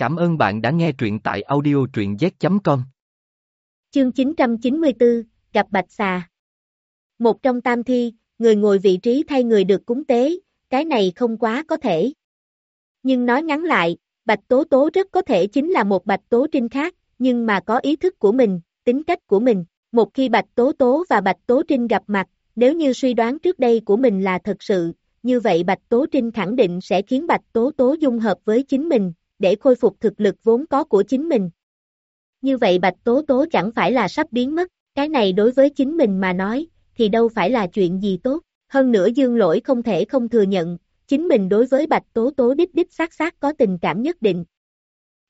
Cảm ơn bạn đã nghe truyện tại audio truyện z.com. Chương 994, gặp Bạch Xà. Một trong tam thi, người ngồi vị trí thay người được cúng tế, cái này không quá có thể. Nhưng nói ngắn lại, Bạch Tố Tố rất có thể chính là một Bạch Tố Trinh khác, nhưng mà có ý thức của mình, tính cách của mình. Một khi Bạch Tố Tố và Bạch Tố Trinh gặp mặt, nếu như suy đoán trước đây của mình là thật sự, như vậy Bạch Tố Trinh khẳng định sẽ khiến Bạch Tố Tố dung hợp với chính mình, để khôi phục thực lực vốn có của chính mình. Như vậy Bạch Tố Tố chẳng phải là sắp biến mất, cái này đối với chính mình mà nói, thì đâu phải là chuyện gì tốt. Hơn nữa Dương Lỗi không thể không thừa nhận, chính mình đối với Bạch Tố Tố đích đích xác xác có tình cảm nhất định.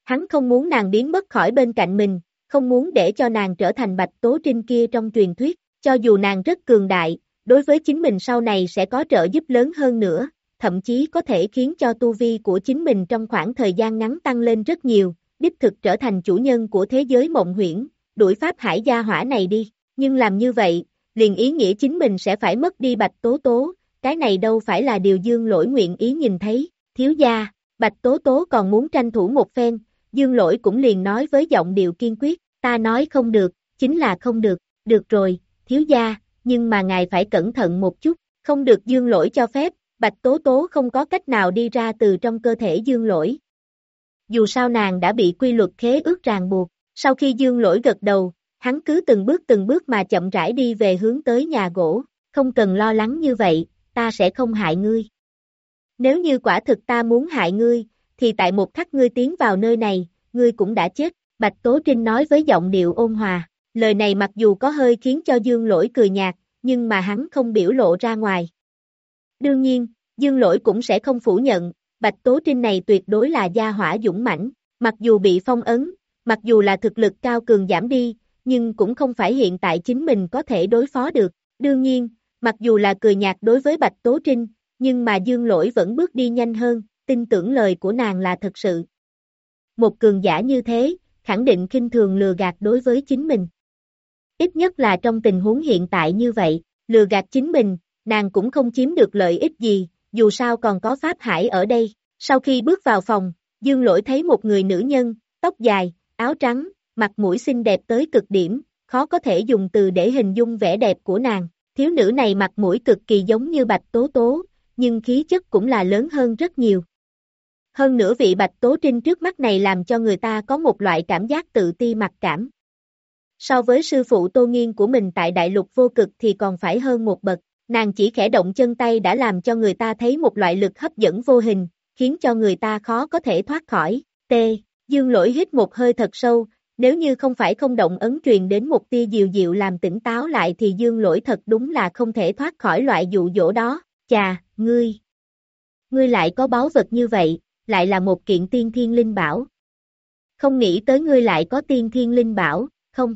Hắn không muốn nàng biến mất khỏi bên cạnh mình, không muốn để cho nàng trở thành Bạch Tố Trinh kia trong truyền thuyết, cho dù nàng rất cường đại, đối với chính mình sau này sẽ có trợ giúp lớn hơn nữa, thậm chí có thể khiến cho tu vi của chính mình trong khoảng thời gian ngắn tăng lên rất nhiều, đích thực trở thành chủ nhân của thế giới mộng huyễn, đuổi pháp hải gia hỏa này đi, nhưng làm như vậy, liền ý nghĩa chính mình sẽ phải mất đi bạch tố tố, cái này đâu phải là điều dương lỗi nguyện ý nhìn thấy, thiếu gia, bạch tố tố còn muốn tranh thủ một phen, dương lỗi cũng liền nói với giọng điệu kiên quyết, ta nói không được, chính là không được, được rồi, thiếu gia, nhưng mà ngài phải cẩn thận một chút, không được dương lỗi cho phép, Bạch Tố Tố không có cách nào đi ra từ trong cơ thể dương lỗi. Dù sao nàng đã bị quy luật khế ước ràng buộc, sau khi dương lỗi gật đầu, hắn cứ từng bước từng bước mà chậm rãi đi về hướng tới nhà gỗ, không cần lo lắng như vậy, ta sẽ không hại ngươi. Nếu như quả thực ta muốn hại ngươi, thì tại một khắc ngươi tiến vào nơi này, ngươi cũng đã chết, Bạch Tố Trinh nói với giọng điệu ôn hòa, lời này mặc dù có hơi khiến cho dương lỗi cười nhạt, nhưng mà hắn không biểu lộ ra ngoài. Đương nhiên, Dương Lỗi cũng sẽ không phủ nhận, Bạch Tố Trinh này tuyệt đối là gia hỏa dũng mãnh, mặc dù bị phong ấn, mặc dù là thực lực cao cường giảm đi, nhưng cũng không phải hiện tại chính mình có thể đối phó được. Đương nhiên, mặc dù là cười nhạt đối với Bạch Tố Trinh, nhưng mà Dương Lỗi vẫn bước đi nhanh hơn, tin tưởng lời của nàng là thật sự. Một cường giả như thế, khẳng định kinh thường lừa gạt đối với chính mình. Ít nhất là trong tình huống hiện tại như vậy, lừa gạt chính mình, nàng cũng không chiếm được lợi ích gì, dù sao còn có Pháp Hải ở đây. Sau khi bước vào phòng, Dương Lỗi thấy một người nữ nhân, tóc dài, áo trắng, mặt mũi xinh đẹp tới cực điểm, khó có thể dùng từ để hình dung vẻ đẹp của nàng. Thiếu nữ này mặt mũi cực kỳ giống như Bạch Tố Tố, nhưng khí chất cũng là lớn hơn rất nhiều. Hơn nữa vị Bạch Tố Trinh trước mắt này làm cho người ta có một loại cảm giác tự ti mặc cảm. So với sư phụ Tô Nghiên của mình tại Đại Lục Vô Cực thì còn phải hơn một bậc. Nàng chỉ khẽ động chân tay đã làm cho người ta thấy một loại lực hấp dẫn vô hình, khiến cho người ta khó có thể thoát khỏi. T. Dương lỗi hít một hơi thật sâu, nếu như không phải không động ấn truyền đến một tia dịu dịu làm tỉnh táo lại thì dương lỗi thật đúng là không thể thoát khỏi loại dụ dỗ đó. Chà, ngươi! Ngươi lại có báu vật như vậy, lại là một kiện tiên thiên linh bảo. Không nghĩ tới ngươi lại có tiên thiên linh bảo, không?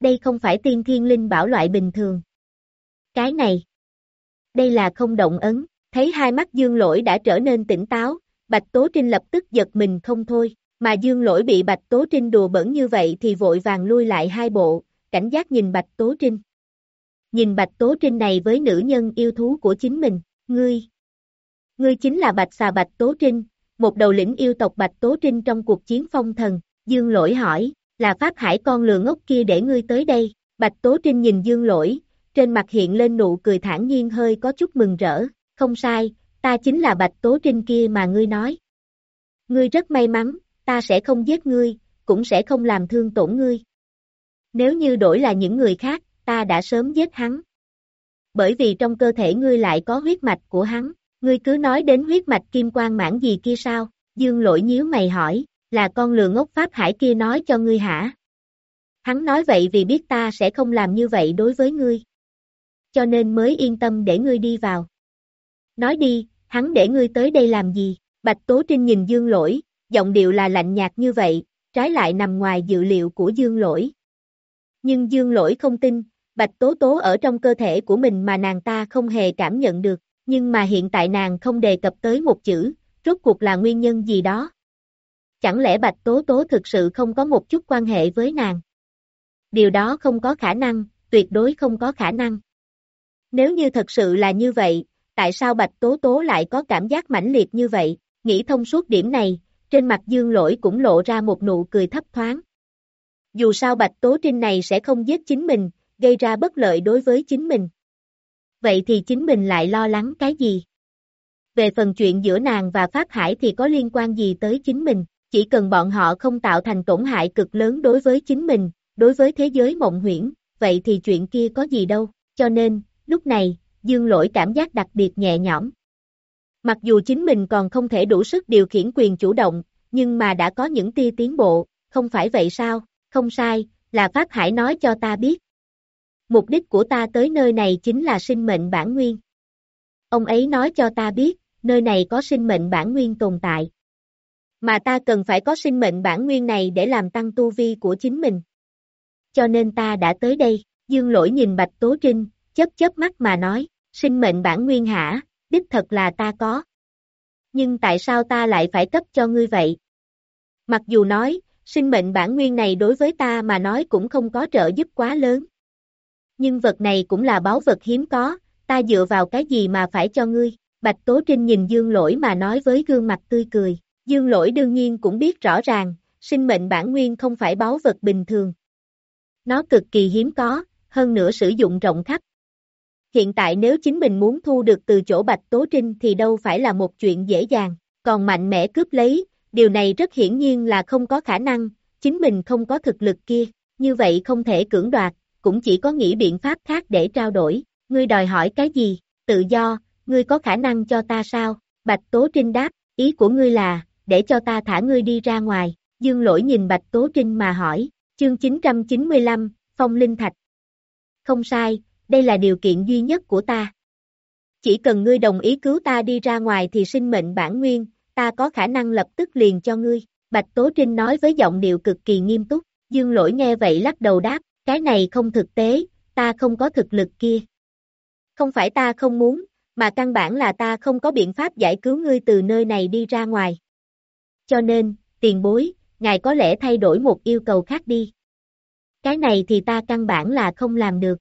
Đây không phải tiên thiên linh bảo loại bình thường. Cái này, đây là không động ấn, thấy hai mắt dương lỗi đã trở nên tỉnh táo, Bạch Tố Trinh lập tức giật mình không thôi, mà dương lỗi bị Bạch Tố Trinh đùa bẩn như vậy thì vội vàng lui lại hai bộ, cảnh giác nhìn Bạch Tố Trinh. Nhìn Bạch Tố Trinh này với nữ nhân yêu thú của chính mình, ngươi. Ngươi chính là Bạch xà Bạch Tố Trinh, một đầu lĩnh yêu tộc Bạch Tố Trinh trong cuộc chiến phong thần, dương lỗi hỏi, là Pháp Hải con lừa ngốc kia để ngươi tới đây, Bạch Tố Trinh nhìn dương lỗi, trên mặt hiện lên nụ cười thản nhiên hơi có chút mừng rỡ, không sai, ta chính là Bạch Tố Trinh kia mà ngươi nói. Ngươi rất may mắn, ta sẽ không giết ngươi, cũng sẽ không làm thương tổn ngươi. Nếu như đổi là những người khác, ta đã sớm giết hắn. Bởi vì trong cơ thể ngươi lại có huyết mạch của hắn, ngươi cứ nói đến huyết mạch kim quang mãn gì kia sao, dương lỗi nhíu mày hỏi, là con lừa ngốc Pháp Hải kia nói cho ngươi hả? Hắn nói vậy vì biết ta sẽ không làm như vậy đối với ngươi cho nên mới yên tâm để ngươi đi vào. Nói đi, hắn để ngươi tới đây làm gì? Bạch Tố Trinh nhìn Dương Lỗi, giọng điệu là lạnh nhạt như vậy, trái lại nằm ngoài dự liệu của Dương Lỗi. Nhưng Dương Lỗi không tin, Bạch Tố Tố ở trong cơ thể của mình mà nàng ta không hề cảm nhận được, nhưng mà hiện tại nàng không đề cập tới một chữ, rốt cuộc là nguyên nhân gì đó. Chẳng lẽ Bạch Tố Tố thực sự không có một chút quan hệ với nàng? Điều đó không có khả năng, tuyệt đối không có khả năng. Nếu như thật sự là như vậy, tại sao Bạch Tố Tố lại có cảm giác mãnh liệt như vậy? Nghĩ thông suốt điểm này, trên mặt dương lỗi cũng lộ ra một nụ cười thấp thoáng. Dù sao Bạch Tố Trinh này sẽ không giết chính mình, gây ra bất lợi đối với chính mình. Vậy thì chính mình lại lo lắng cái gì? Về phần chuyện giữa nàng và Pháp Hải thì có liên quan gì tới chính mình, chỉ cần bọn họ không tạo thành tổn hại cực lớn đối với chính mình, đối với thế giới mộng huyễn, vậy thì chuyện kia có gì đâu, cho nên, lúc này, Dương Lỗi cảm giác đặc biệt nhẹ nhõm. Mặc dù chính mình còn không thể đủ sức điều khiển quyền chủ động, nhưng mà đã có những tia tiến bộ, không phải vậy sao, không sai, là Pháp Hải nói cho ta biết. Mục đích của ta tới nơi này chính là sinh mệnh bản nguyên. Ông ấy nói cho ta biết, nơi này có sinh mệnh bản nguyên tồn tại. Mà ta cần phải có sinh mệnh bản nguyên này để làm tăng tu vi của chính mình. Cho nên ta đã tới đây, dương lỗi nhìn Bạch Tố Trinh, chớp chớp mắt mà nói, sinh mệnh bản nguyên hả, đích thật là ta có. Nhưng tại sao ta lại phải cấp cho ngươi vậy? Mặc dù nói, sinh mệnh bản nguyên này đối với ta mà nói cũng không có trợ giúp quá lớn. Nhưng vật này cũng là báu vật hiếm có, ta dựa vào cái gì mà phải cho ngươi? Bạch Tố Trinh nhìn Dương Lỗi mà nói với gương mặt tươi cười. Dương Lỗi đương nhiên cũng biết rõ ràng, sinh mệnh bản nguyên không phải báu vật bình thường. Nó cực kỳ hiếm có, hơn nữa sử dụng rộng khắp. Hiện tại nếu chính mình muốn thu được từ chỗ Bạch Tố Trinh thì đâu phải là một chuyện dễ dàng, còn mạnh mẽ cướp lấy, điều này rất hiển nhiên là không có khả năng, chính mình không có thực lực kia, như vậy không thể cưỡng đoạt, cũng chỉ có nghĩ biện pháp khác để trao đổi, ngươi đòi hỏi cái gì, tự do, ngươi có khả năng cho ta sao, Bạch Tố Trinh đáp, ý của ngươi là, để cho ta thả ngươi đi ra ngoài, dương lỗi nhìn Bạch Tố Trinh mà hỏi, chương 995, Phong Linh Thạch. Không sai, đây là điều kiện duy nhất của ta. Chỉ cần ngươi đồng ý cứu ta đi ra ngoài thì sinh mệnh bản nguyên, ta có khả năng lập tức liền cho ngươi. Bạch Tố Trinh nói với giọng điệu cực kỳ nghiêm túc, dương lỗi nghe vậy lắc đầu đáp, cái này không thực tế, ta không có thực lực kia. Không phải ta không muốn, mà căn bản là ta không có biện pháp giải cứu ngươi từ nơi này đi ra ngoài. Cho nên, tiền bối, ngài có lẽ thay đổi một yêu cầu khác đi. Cái này thì ta căn bản là không làm được.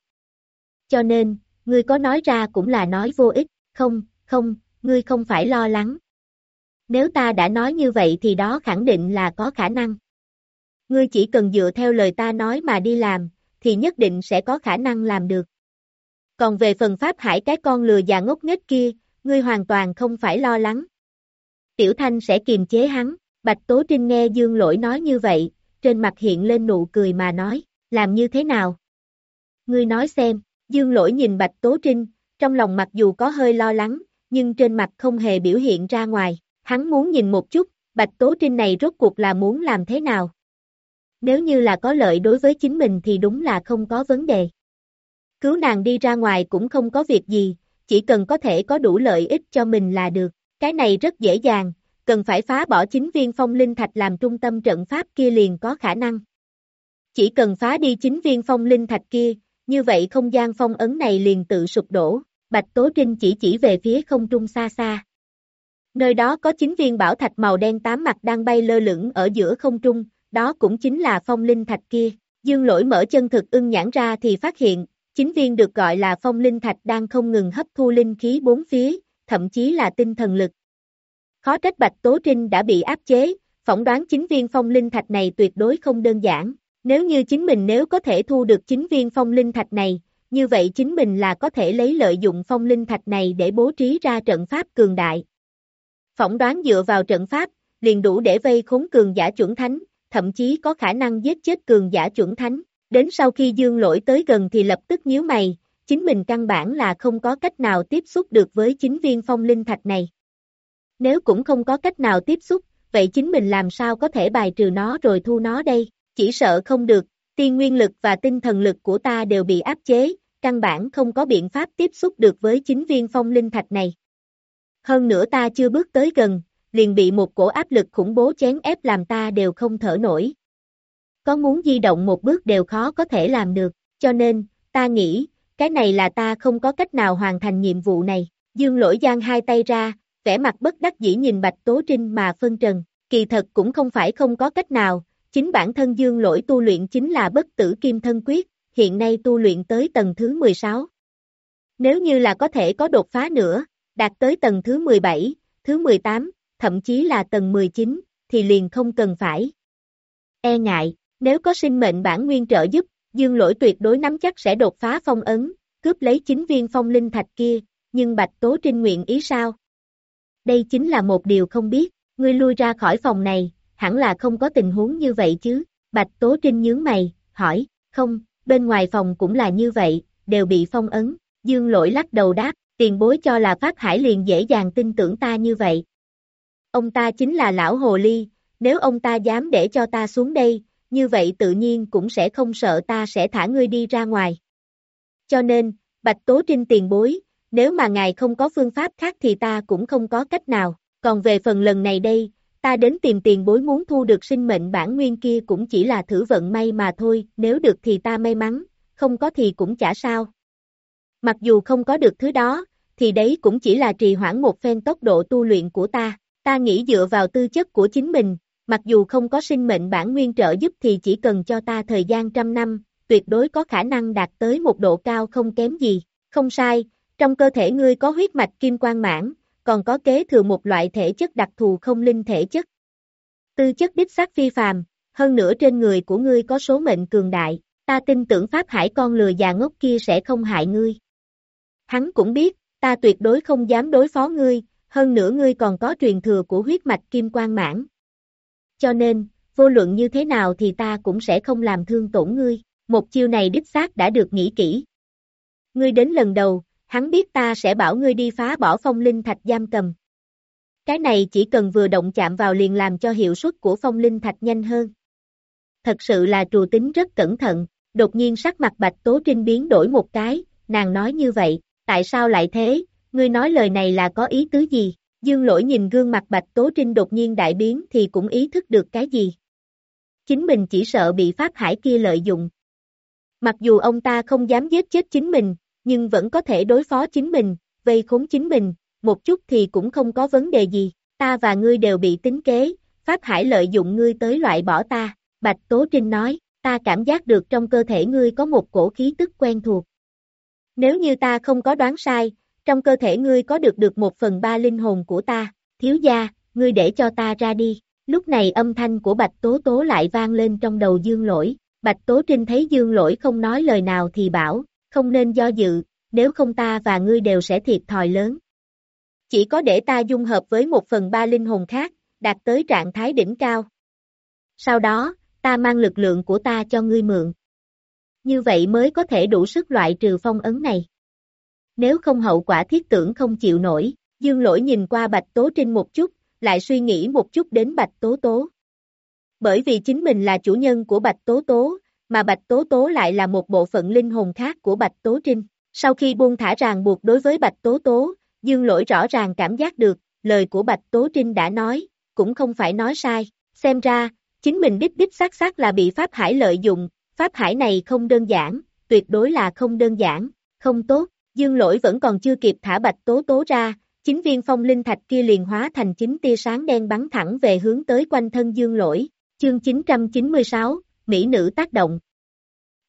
Cho nên, ngươi có nói ra cũng là nói vô ích, không, không, ngươi không phải lo lắng. Nếu ta đã nói như vậy thì đó khẳng định là có khả năng. Ngươi chỉ cần dựa theo lời ta nói mà đi làm, thì nhất định sẽ có khả năng làm được. Còn về phần Pháp Hải cái con lừa già ngốc nghếch kia, ngươi hoàn toàn không phải lo lắng. Tiểu Thanh sẽ kiềm chế hắn, Bạch Tố Trinh nghe Dương Lỗi nói như vậy, trên mặt hiện lên nụ cười mà nói, làm như thế nào? Ngươi nói xem, Dương Lỗi nhìn Bạch Tố Trinh, trong lòng mặc dù có hơi lo lắng, nhưng trên mặt không hề biểu hiện ra ngoài, hắn muốn nhìn một chút, Bạch Tố Trinh này rốt cuộc là muốn làm thế nào? Nếu như là có lợi đối với chính mình thì đúng là không có vấn đề. Cứu nàng đi ra ngoài cũng không có việc gì, chỉ cần có thể có đủ lợi ích cho mình là được. Cái này rất dễ dàng, cần phải phá bỏ chính viên phong linh thạch làm trung tâm trận pháp kia liền có khả năng. Chỉ cần phá đi chính viên phong linh thạch kia, như vậy không gian phong ấn này liền tự sụp đổ, Bạch Tố Trinh chỉ chỉ về phía không trung xa xa. Nơi đó có chính viên bảo thạch màu đen tám mặt đang bay lơ lửng ở giữa không trung, đó cũng chính là phong linh thạch kia. Dương lỗi mở chân thực ưng nhãn ra thì phát hiện, chính viên được gọi là phong linh thạch đang không ngừng hấp thu linh khí bốn phía, thậm chí là tinh thần lực. Khó trách Bạch Tố Trinh đã bị áp chế, phỏng đoán chính viên phong linh thạch này tuyệt đối không đơn giản. Nếu như chính mình nếu có thể thu được chính viên phong linh thạch này, như vậy chính mình là có thể lấy lợi dụng phong linh thạch này để bố trí ra trận pháp cường đại. Phỏng đoán dựa vào trận pháp, liền đủ để vây khốn cường giả chuẩn thánh, thậm chí có khả năng giết chết cường giả chuẩn thánh. Đến sau khi dương lỗi tới gần thì lập tức nhíu mày, chính mình căn bản là không có cách nào tiếp xúc được với chính viên phong linh thạch này. Nếu cũng không có cách nào tiếp xúc, vậy chính mình làm sao có thể bài trừ nó rồi thu nó đây, chỉ sợ không được, tiên nguyên lực và tinh thần lực của ta đều bị áp chế, căn bản không có biện pháp tiếp xúc được với chính viên phong linh thạch này. Hơn nữa ta chưa bước tới gần, liền bị một cổ áp lực khủng bố chén ép làm ta đều không thở nổi. Có muốn di động một bước đều khó có thể làm được, cho nên, ta nghĩ, cái này là ta không có cách nào hoàn thành nhiệm vụ này. Dương lỗi giang hai tay ra, vẻ mặt bất đắc dĩ nhìn Bạch Tố Trinh mà phân trần, kỳ thật cũng không phải không có cách nào, chính bản thân dương lỗi tu luyện chính là bất tử kim thân quyết, hiện nay tu luyện tới tầng thứ 16. Nếu như là có thể có đột phá nữa, đạt tới tầng thứ 17, thứ 18, thậm chí là tầng 19, thì liền không cần phải. E ngại, nếu có sinh mệnh bản nguyên trợ giúp, dương lỗi tuyệt đối nắm chắc sẽ đột phá phong ấn, cướp lấy chính viên phong linh thạch kia, nhưng Bạch Tố Trinh nguyện ý sao? Đây chính là một điều không biết, ngươi lui ra khỏi phòng này, hẳn là không có tình huống như vậy chứ, Bạch Tố Trinh nhướng mày, hỏi, không, bên ngoài phòng cũng là như vậy, đều bị phong ấn, dương lỗi lắc đầu đáp, tiền bối cho là Pháp Hải liền dễ dàng tin tưởng ta như vậy. Ông ta chính là lão hồ ly, nếu ông ta dám để cho ta xuống đây, như vậy tự nhiên cũng sẽ không sợ ta sẽ thả ngươi đi ra ngoài. Cho nên, Bạch Tố Trinh tiền bối, nếu mà ngài không có phương pháp khác thì ta cũng không có cách nào, còn về phần lần này đây, ta đến tìm tiền bối muốn thu được sinh mệnh bản nguyên kia cũng chỉ là thử vận may mà thôi, nếu được thì ta may mắn, không có thì cũng chả sao. Mặc dù không có được thứ đó, thì đấy cũng chỉ là trì hoãn một phen tốc độ tu luyện của ta, ta nghĩ dựa vào tư chất của chính mình, mặc dù không có sinh mệnh bản nguyên trợ giúp thì chỉ cần cho ta thời gian trăm năm, tuyệt đối có khả năng đạt tới một độ cao không kém gì, không sai, trong cơ thể ngươi có huyết mạch kim quang mãn, còn có kế thừa một loại thể chất đặc thù không linh thể chất. Tư chất đích xác phi phàm, hơn nữa trên người của ngươi có số mệnh cường đại, ta tin tưởng Pháp Hải con lừa già ngốc kia sẽ không hại ngươi. Hắn cũng biết, ta tuyệt đối không dám đối phó ngươi, hơn nữa ngươi còn có truyền thừa của huyết mạch kim quang mãn. Cho nên, vô luận như thế nào thì ta cũng sẽ không làm thương tổn ngươi, một chiêu này đích xác đã được nghĩ kỹ. Ngươi đến lần đầu, hắn biết ta sẽ bảo ngươi đi phá bỏ phong linh thạch giam cầm. Cái này chỉ cần vừa động chạm vào liền làm cho hiệu suất của phong linh thạch nhanh hơn. Thật sự là trù tính rất cẩn thận, đột nhiên sắc mặt bạch tố trinh biến đổi một cái, nàng nói như vậy, tại sao lại thế, ngươi nói lời này là có ý tứ gì? Dương lỗi nhìn gương mặt bạch tố trinh đột nhiên đại biến thì cũng ý thức được cái gì. Chính mình chỉ sợ bị Pháp Hải kia lợi dụng. Mặc dù ông ta không dám giết chết chính mình, nhưng vẫn có thể đối phó chính mình, vây khốn chính mình, một chút thì cũng không có vấn đề gì, ta và ngươi đều bị tính kế, Pháp Hải lợi dụng ngươi tới loại bỏ ta, Bạch Tố Trinh nói, ta cảm giác được trong cơ thể ngươi có một cổ khí tức quen thuộc. Nếu như ta không có đoán sai, trong cơ thể ngươi có được được một phần ba linh hồn của ta, thiếu gia, ngươi để cho ta ra đi. Lúc này âm thanh của Bạch Tố Tố lại vang lên trong đầu Dương Lỗi, Bạch Tố Trinh thấy Dương Lỗi không nói lời nào thì bảo, không nên do dự, nếu không ta và ngươi đều sẽ thiệt thòi lớn. Chỉ có để ta dung hợp với một phần ba linh hồn khác, đạt tới trạng thái đỉnh cao. Sau đó, ta mang lực lượng của ta cho ngươi mượn. Như vậy mới có thể đủ sức loại trừ phong ấn này. Nếu không hậu quả thiết tưởng không chịu nổi, dương lỗi nhìn qua Bạch Tố Trinh một chút, lại suy nghĩ một chút đến Bạch Tố Tố. Bởi vì chính mình là chủ nhân của Bạch Tố Tố, mà Bạch Tố Tố lại là một bộ phận linh hồn khác của Bạch Tố Trinh. Sau khi buông thả ràng buộc đối với Bạch Tố Tố, Dương Lỗi rõ ràng cảm giác được, lời của Bạch Tố Trinh đã nói, cũng không phải nói sai. Xem ra, chính mình đích đích xác xác là bị Pháp Hải lợi dụng, Pháp Hải này không đơn giản, tuyệt đối là không đơn giản, không tốt. Dương Lỗi vẫn còn chưa kịp thả Bạch Tố Tố ra, chính viên phong linh thạch kia liền hóa thành chính tia sáng đen bắn thẳng về hướng tới quanh thân Dương Lỗi. Chương 996, Mỹ nữ tác động.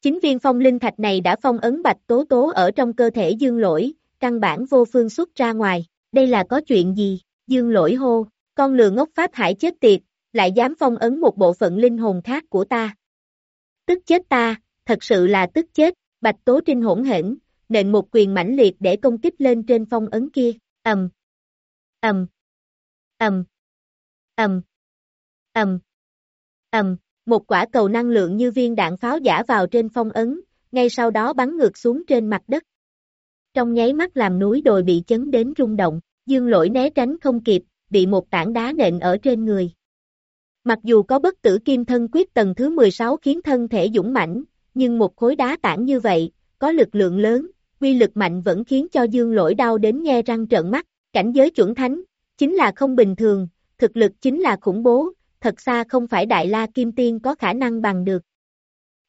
Chính viên phong linh thạch này đã phong ấn bạch tố tố ở trong cơ thể dương lỗi, căn bản vô phương xuất ra ngoài. Đây là có chuyện gì? Dương lỗi hô, con lừa ngốc pháp hải chết tiệt, lại dám phong ấn một bộ phận linh hồn khác của ta. Tức chết ta, thật sự là tức chết, bạch tố trinh hỗn hển, nện một quyền mãnh liệt để công kích lên trên phong ấn kia, ầm, ầm, ầm, ầm, ầm, ầm, một quả cầu năng lượng như viên đạn pháo giả vào trên phong ấn, ngay sau đó bắn ngược xuống trên mặt đất. Trong nháy mắt làm núi đồi bị chấn đến rung động, dương lỗi né tránh không kịp, bị một tảng đá nện ở trên người. Mặc dù có bất tử kim thân quyết tầng thứ 16 khiến thân thể dũng mãnh, nhưng một khối đá tảng như vậy, có lực lượng lớn, quy lực mạnh vẫn khiến cho dương lỗi đau đến nghe răng trợn mắt, cảnh giới chuẩn thánh, chính là không bình thường, thực lực chính là khủng bố, thật xa không phải Đại La Kim Tiên có khả năng bằng được.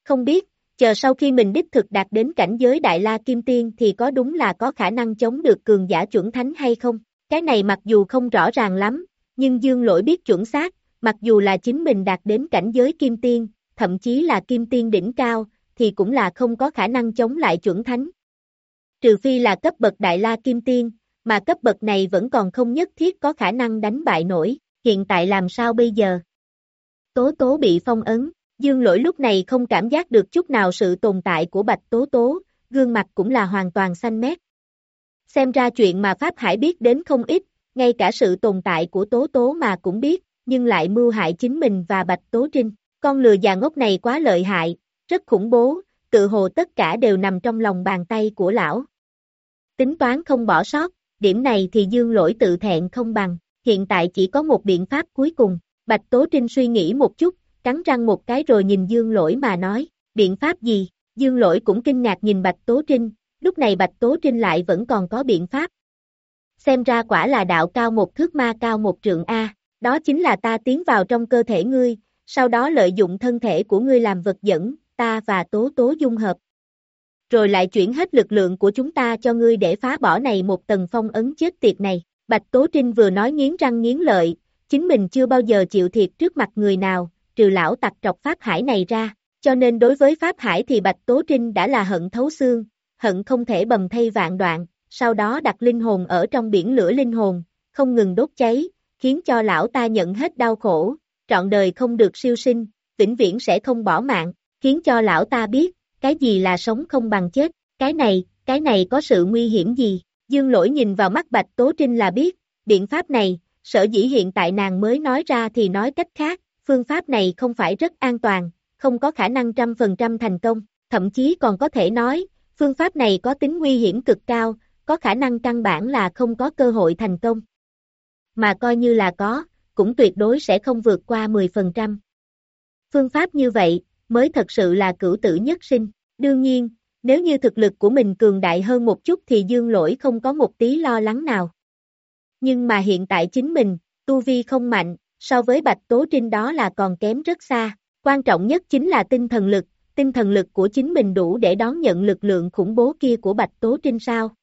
Không biết, chờ sau khi mình đích thực đạt đến cảnh giới Đại La Kim Tiên thì có đúng là có khả năng chống được cường giả chuẩn thánh hay không? Cái này mặc dù không rõ ràng lắm, nhưng Dương Lỗi biết chuẩn xác, mặc dù là chính mình đạt đến cảnh giới Kim Tiên, thậm chí là Kim Tiên đỉnh cao, thì cũng là không có khả năng chống lại chuẩn thánh. Trừ phi là cấp bậc Đại La Kim Tiên, mà cấp bậc này vẫn còn không nhất thiết có khả năng đánh bại nổi hiện tại làm sao bây giờ? Tố tố bị phong ấn, dương lỗi lúc này không cảm giác được chút nào sự tồn tại của bạch tố tố, gương mặt cũng là hoàn toàn xanh mét. Xem ra chuyện mà Pháp Hải biết đến không ít, ngay cả sự tồn tại của tố tố mà cũng biết, nhưng lại mưu hại chính mình và bạch tố trinh. Con lừa già ngốc này quá lợi hại, rất khủng bố, tự hồ tất cả đều nằm trong lòng bàn tay của lão. Tính toán không bỏ sót, điểm này thì dương lỗi tự thẹn không bằng, hiện tại chỉ có một biện pháp cuối cùng, Bạch Tố Trinh suy nghĩ một chút, cắn răng một cái rồi nhìn dương lỗi mà nói, biện pháp gì, dương lỗi cũng kinh ngạc nhìn Bạch Tố Trinh, lúc này Bạch Tố Trinh lại vẫn còn có biện pháp. Xem ra quả là đạo cao một thước ma cao một trượng A, đó chính là ta tiến vào trong cơ thể ngươi, sau đó lợi dụng thân thể của ngươi làm vật dẫn, ta và tố tố dung hợp. Rồi lại chuyển hết lực lượng của chúng ta cho ngươi để phá bỏ này một tầng phong ấn chết tiệt này. Bạch Tố Trinh vừa nói nghiến răng nghiến lợi, chính mình chưa bao giờ chịu thiệt trước mặt người nào, trừ lão tặc trọc Pháp Hải này ra, cho nên đối với Pháp Hải thì Bạch Tố Trinh đã là hận thấu xương, hận không thể bầm thay vạn đoạn, sau đó đặt linh hồn ở trong biển lửa linh hồn, không ngừng đốt cháy, khiến cho lão ta nhận hết đau khổ, trọn đời không được siêu sinh, vĩnh viễn sẽ không bỏ mạng, khiến cho lão ta biết, cái gì là sống không bằng chết, cái này, cái này có sự nguy hiểm gì, dương lỗi nhìn vào mắt Bạch Tố Trinh là biết, biện pháp này, sở dĩ hiện tại nàng mới nói ra thì nói cách khác, phương pháp này không phải rất an toàn, không có khả năng trăm phần trăm thành công, thậm chí còn có thể nói, phương pháp này có tính nguy hiểm cực cao, có khả năng căn bản là không có cơ hội thành công. Mà coi như là có, cũng tuyệt đối sẽ không vượt qua 10%. Phương pháp như vậy, mới thật sự là cửu tử nhất sinh. Đương nhiên, nếu như thực lực của mình cường đại hơn một chút thì dương lỗi không có một tí lo lắng nào. Nhưng mà hiện tại chính mình, tu vi không mạnh, so với Bạch Tố Trinh đó là còn kém rất xa. Quan trọng nhất chính là tinh thần lực, tinh thần lực của chính mình đủ để đón nhận lực lượng khủng bố kia của Bạch Tố Trinh sao.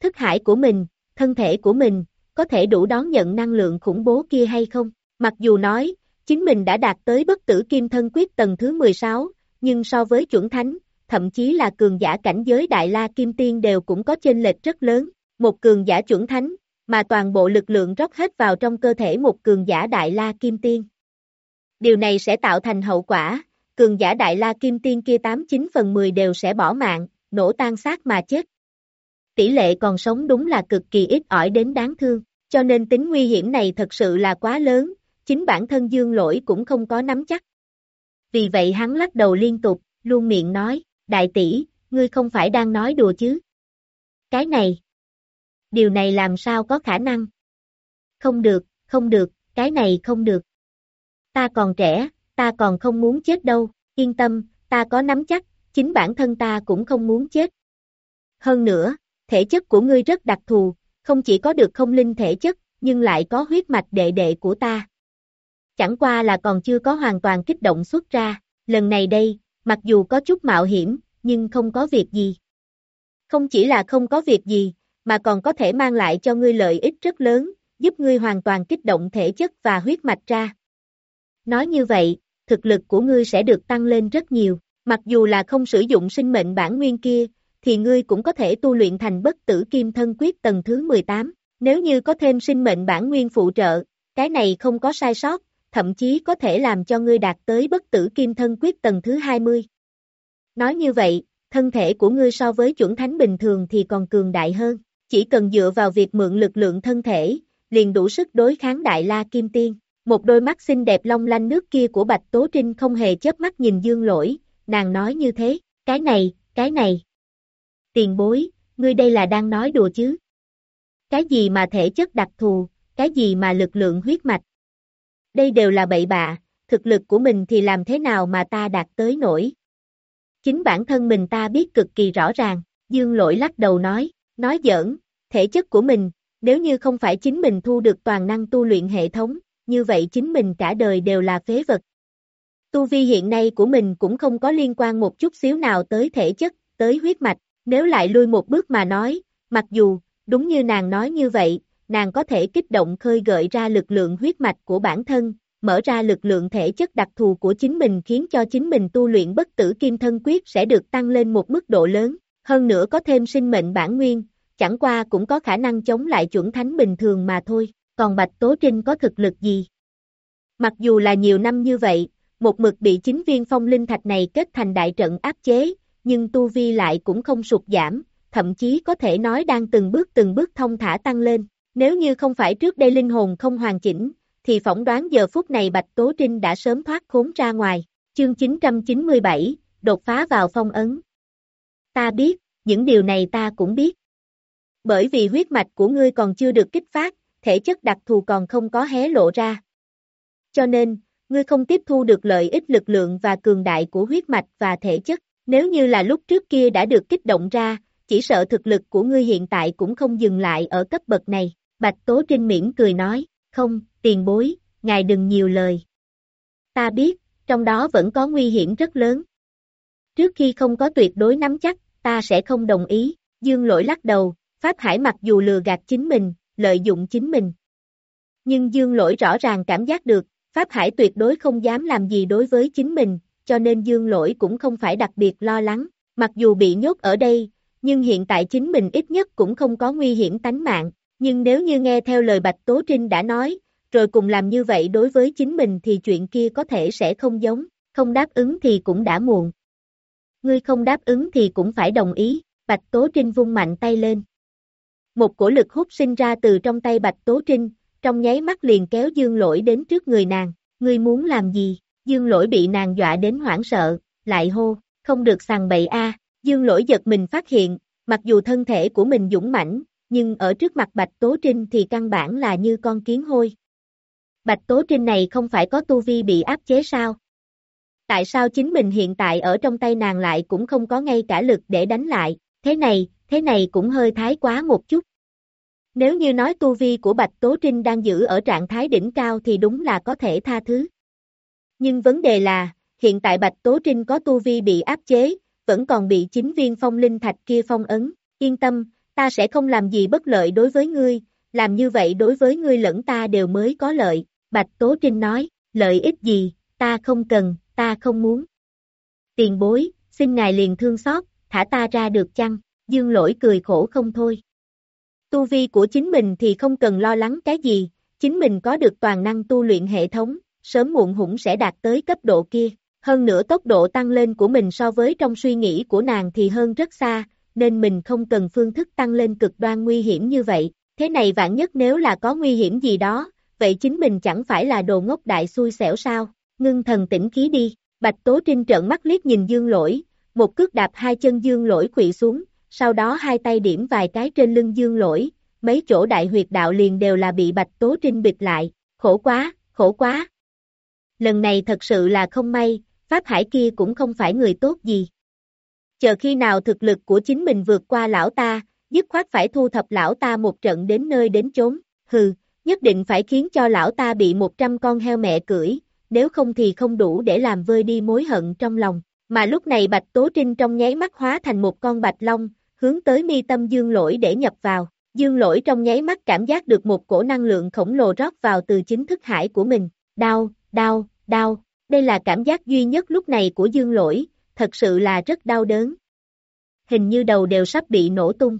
Thức hải của mình, thân thể của mình, có thể đủ đón nhận năng lượng khủng bố kia hay không? Mặc dù nói, chính mình đã đạt tới bất tử kim thân quyết tầng thứ 16, nhưng so với chuẩn thánh, thậm chí là cường giả cảnh giới đại la kim tiên đều cũng có chênh lệch rất lớn. Một cường giả chuẩn thánh, mà toàn bộ lực lượng rót hết vào trong cơ thể một cường giả đại la kim tiên. Điều này sẽ tạo thành hậu quả, cường giả đại la kim tiên kia 89 phần 10 đều sẽ bỏ mạng, nổ tan xác mà chết. Tỷ lệ còn sống đúng là cực kỳ ít ỏi đến đáng thương, cho nên tính nguy hiểm này thật sự là quá lớn, chính bản thân dương lỗi cũng không có nắm chắc. Vì vậy hắn lắc đầu liên tục, luôn miệng nói, đại tỷ, ngươi không phải đang nói đùa chứ. Cái này, điều này làm sao có khả năng? Không được, không được, cái này không được. Ta còn trẻ, ta còn không muốn chết đâu, yên tâm, ta có nắm chắc, chính bản thân ta cũng không muốn chết. Hơn nữa, thể chất của ngươi rất đặc thù, không chỉ có được không linh thể chất, nhưng lại có huyết mạch đệ đệ của ta. Chẳng qua là còn chưa có hoàn toàn kích động xuất ra, lần này đây, mặc dù có chút mạo hiểm, nhưng không có việc gì. Không chỉ là không có việc gì, mà còn có thể mang lại cho ngươi lợi ích rất lớn, giúp ngươi hoàn toàn kích động thể chất và huyết mạch ra. Nói như vậy, thực lực của ngươi sẽ được tăng lên rất nhiều, mặc dù là không sử dụng sinh mệnh bản nguyên kia, thì ngươi cũng có thể tu luyện thành bất tử kim thân quyết tầng thứ 18. Nếu như có thêm sinh mệnh bản nguyên phụ trợ, cái này không có sai sót, thậm chí có thể làm cho ngươi đạt tới bất tử kim thân quyết tầng thứ 20. Nói như vậy, thân thể của ngươi so với chuẩn thánh bình thường thì còn cường đại hơn, chỉ cần dựa vào việc mượn lực lượng thân thể, liền đủ sức đối kháng đại la kim tiên. Một đôi mắt xinh đẹp long lanh nước kia của Bạch Tố Trinh không hề chớp mắt nhìn dương lỗi, nàng nói như thế, cái này, cái này. Tiền bối, ngươi đây là đang nói đùa chứ? Cái gì mà thể chất đặc thù, cái gì mà lực lượng huyết mạch? Đây đều là bậy bạ, thực lực của mình thì làm thế nào mà ta đạt tới nổi? Chính bản thân mình ta biết cực kỳ rõ ràng, dương lỗi lắc đầu nói, nói giỡn, thể chất của mình, nếu như không phải chính mình thu được toàn năng tu luyện hệ thống, như vậy chính mình cả đời đều là phế vật. Tu vi hiện nay của mình cũng không có liên quan một chút xíu nào tới thể chất, tới huyết mạch, nếu lại lui một bước mà nói, mặc dù, đúng như nàng nói như vậy, nàng có thể kích động khơi gợi ra lực lượng huyết mạch của bản thân, mở ra lực lượng thể chất đặc thù của chính mình khiến cho chính mình tu luyện bất tử kim thân quyết sẽ được tăng lên một mức độ lớn, hơn nữa có thêm sinh mệnh bản nguyên, chẳng qua cũng có khả năng chống lại chuẩn thánh bình thường mà thôi. còn Bạch Tố Trinh có thực lực gì? Mặc dù là nhiều năm như vậy, một mực bị chính viên phong linh thạch này kết thành đại trận áp chế, nhưng tu vi lại cũng không sụt giảm, thậm chí có thể nói đang từng bước từng bước thông thả tăng lên. Nếu như không phải trước đây linh hồn không hoàn chỉnh, thì phỏng đoán giờ phút này Bạch Tố Trinh đã sớm thoát khốn ra ngoài. Chương 997, đột phá vào phong ấn. Ta biết, những điều này ta cũng biết. Bởi vì huyết mạch của ngươi còn chưa được kích phát, thể chất đặc thù còn không có hé lộ ra. Cho nên, ngươi không tiếp thu được lợi ích lực lượng và cường đại của huyết mạch và thể chất. Nếu như là lúc trước kia đã được kích động ra, chỉ sợ thực lực của ngươi hiện tại cũng không dừng lại ở cấp bậc này. Bạch Tố Trinh miễn cười nói, không, tiền bối, ngài đừng nhiều lời. Ta biết, trong đó vẫn có nguy hiểm rất lớn. Trước khi không có tuyệt đối nắm chắc, ta sẽ không đồng ý. Dương lỗi lắc đầu, Pháp Hải mặc dù lừa gạt chính mình, lợi dụng chính mình. Nhưng Dương lỗi rõ ràng cảm giác được, Pháp Hải tuyệt đối không dám làm gì đối với chính mình, cho nên Dương lỗi cũng không phải đặc biệt lo lắng. Mặc dù bị nhốt ở đây, nhưng hiện tại chính mình ít nhất cũng không có nguy hiểm tánh mạng. Nhưng nếu như nghe theo lời Bạch Tố Trinh đã nói, rồi cùng làm như vậy đối với chính mình thì chuyện kia có thể sẽ không giống, không đáp ứng thì cũng đã muộn. Ngươi không đáp ứng thì cũng phải đồng ý, Bạch Tố Trinh vung mạnh tay lên. Một cổ lực hút sinh ra từ trong tay Bạch Tố Trinh, trong nháy mắt liền kéo Dương Lỗi đến trước người nàng, ngươi muốn làm gì? Dương Lỗi bị nàng dọa đến hoảng sợ, lại hô, không được sàng bậy a. Dương Lỗi giật mình phát hiện, mặc dù thân thể của mình dũng mãnh, nhưng ở trước mặt Bạch Tố Trinh thì căn bản là như con kiến hôi. Bạch Tố Trinh này không phải có tu vi bị áp chế sao? Tại sao chính mình hiện tại ở trong tay nàng lại cũng không có ngay cả lực để đánh lại, thế này, thế này cũng hơi thái quá một chút. Nếu như nói tu vi của Bạch Tố Trinh đang giữ ở trạng thái đỉnh cao thì đúng là có thể tha thứ. Nhưng vấn đề là, hiện tại Bạch Tố Trinh có tu vi bị áp chế, vẫn còn bị chính viên phong linh thạch kia phong ấn, yên tâm, ta sẽ không làm gì bất lợi đối với ngươi, làm như vậy đối với ngươi lẫn ta đều mới có lợi, Bạch Tố Trinh nói, lợi ích gì, ta không cần, ta không muốn. Tiền bối, xin ngài liền thương xót, thả ta ra được chăng, dương lỗi cười khổ không thôi. Tu vi của chính mình thì không cần lo lắng cái gì, chính mình có được toàn năng tu luyện hệ thống, sớm muộn hũng sẽ đạt tới cấp độ kia. Hơn nữa tốc độ tăng lên của mình so với trong suy nghĩ của nàng thì hơn rất xa, nên mình không cần phương thức tăng lên cực đoan nguy hiểm như vậy. Thế này vạn nhất nếu là có nguy hiểm gì đó, vậy chính mình chẳng phải là đồ ngốc đại xui xẻo sao, ngưng thần tĩnh khí đi, Bạch Tố Trinh trợn mắt liếc nhìn dương lỗi, một cước đạp hai chân dương lỗi quỵ xuống, sau đó hai tay điểm vài cái trên lưng dương lỗi, mấy chỗ đại huyệt đạo liền đều là bị Bạch Tố Trinh bịt lại, khổ quá, khổ quá. Lần này thật sự là không may, Pháp Hải kia cũng không phải người tốt gì. Chờ khi nào thực lực của chính mình vượt qua lão ta, dứt khoát phải thu thập lão ta một trận đến nơi đến chốn, hừ, nhất định phải khiến cho lão ta bị 100 con heo mẹ cưỡi, nếu không thì không đủ để làm vơi đi mối hận trong lòng. Mà lúc này Bạch Tố Trinh trong nháy mắt hóa thành một con bạch long, hướng tới mi tâm dương lỗi để nhập vào. Dương lỗi trong nháy mắt cảm giác được một cổ năng lượng khổng lồ rót vào từ chính thức hải của mình. Đau, đau, đau. Đây là cảm giác duy nhất lúc này của dương lỗi, thật sự là rất đau đớn. Hình như đầu đều sắp bị nổ tung.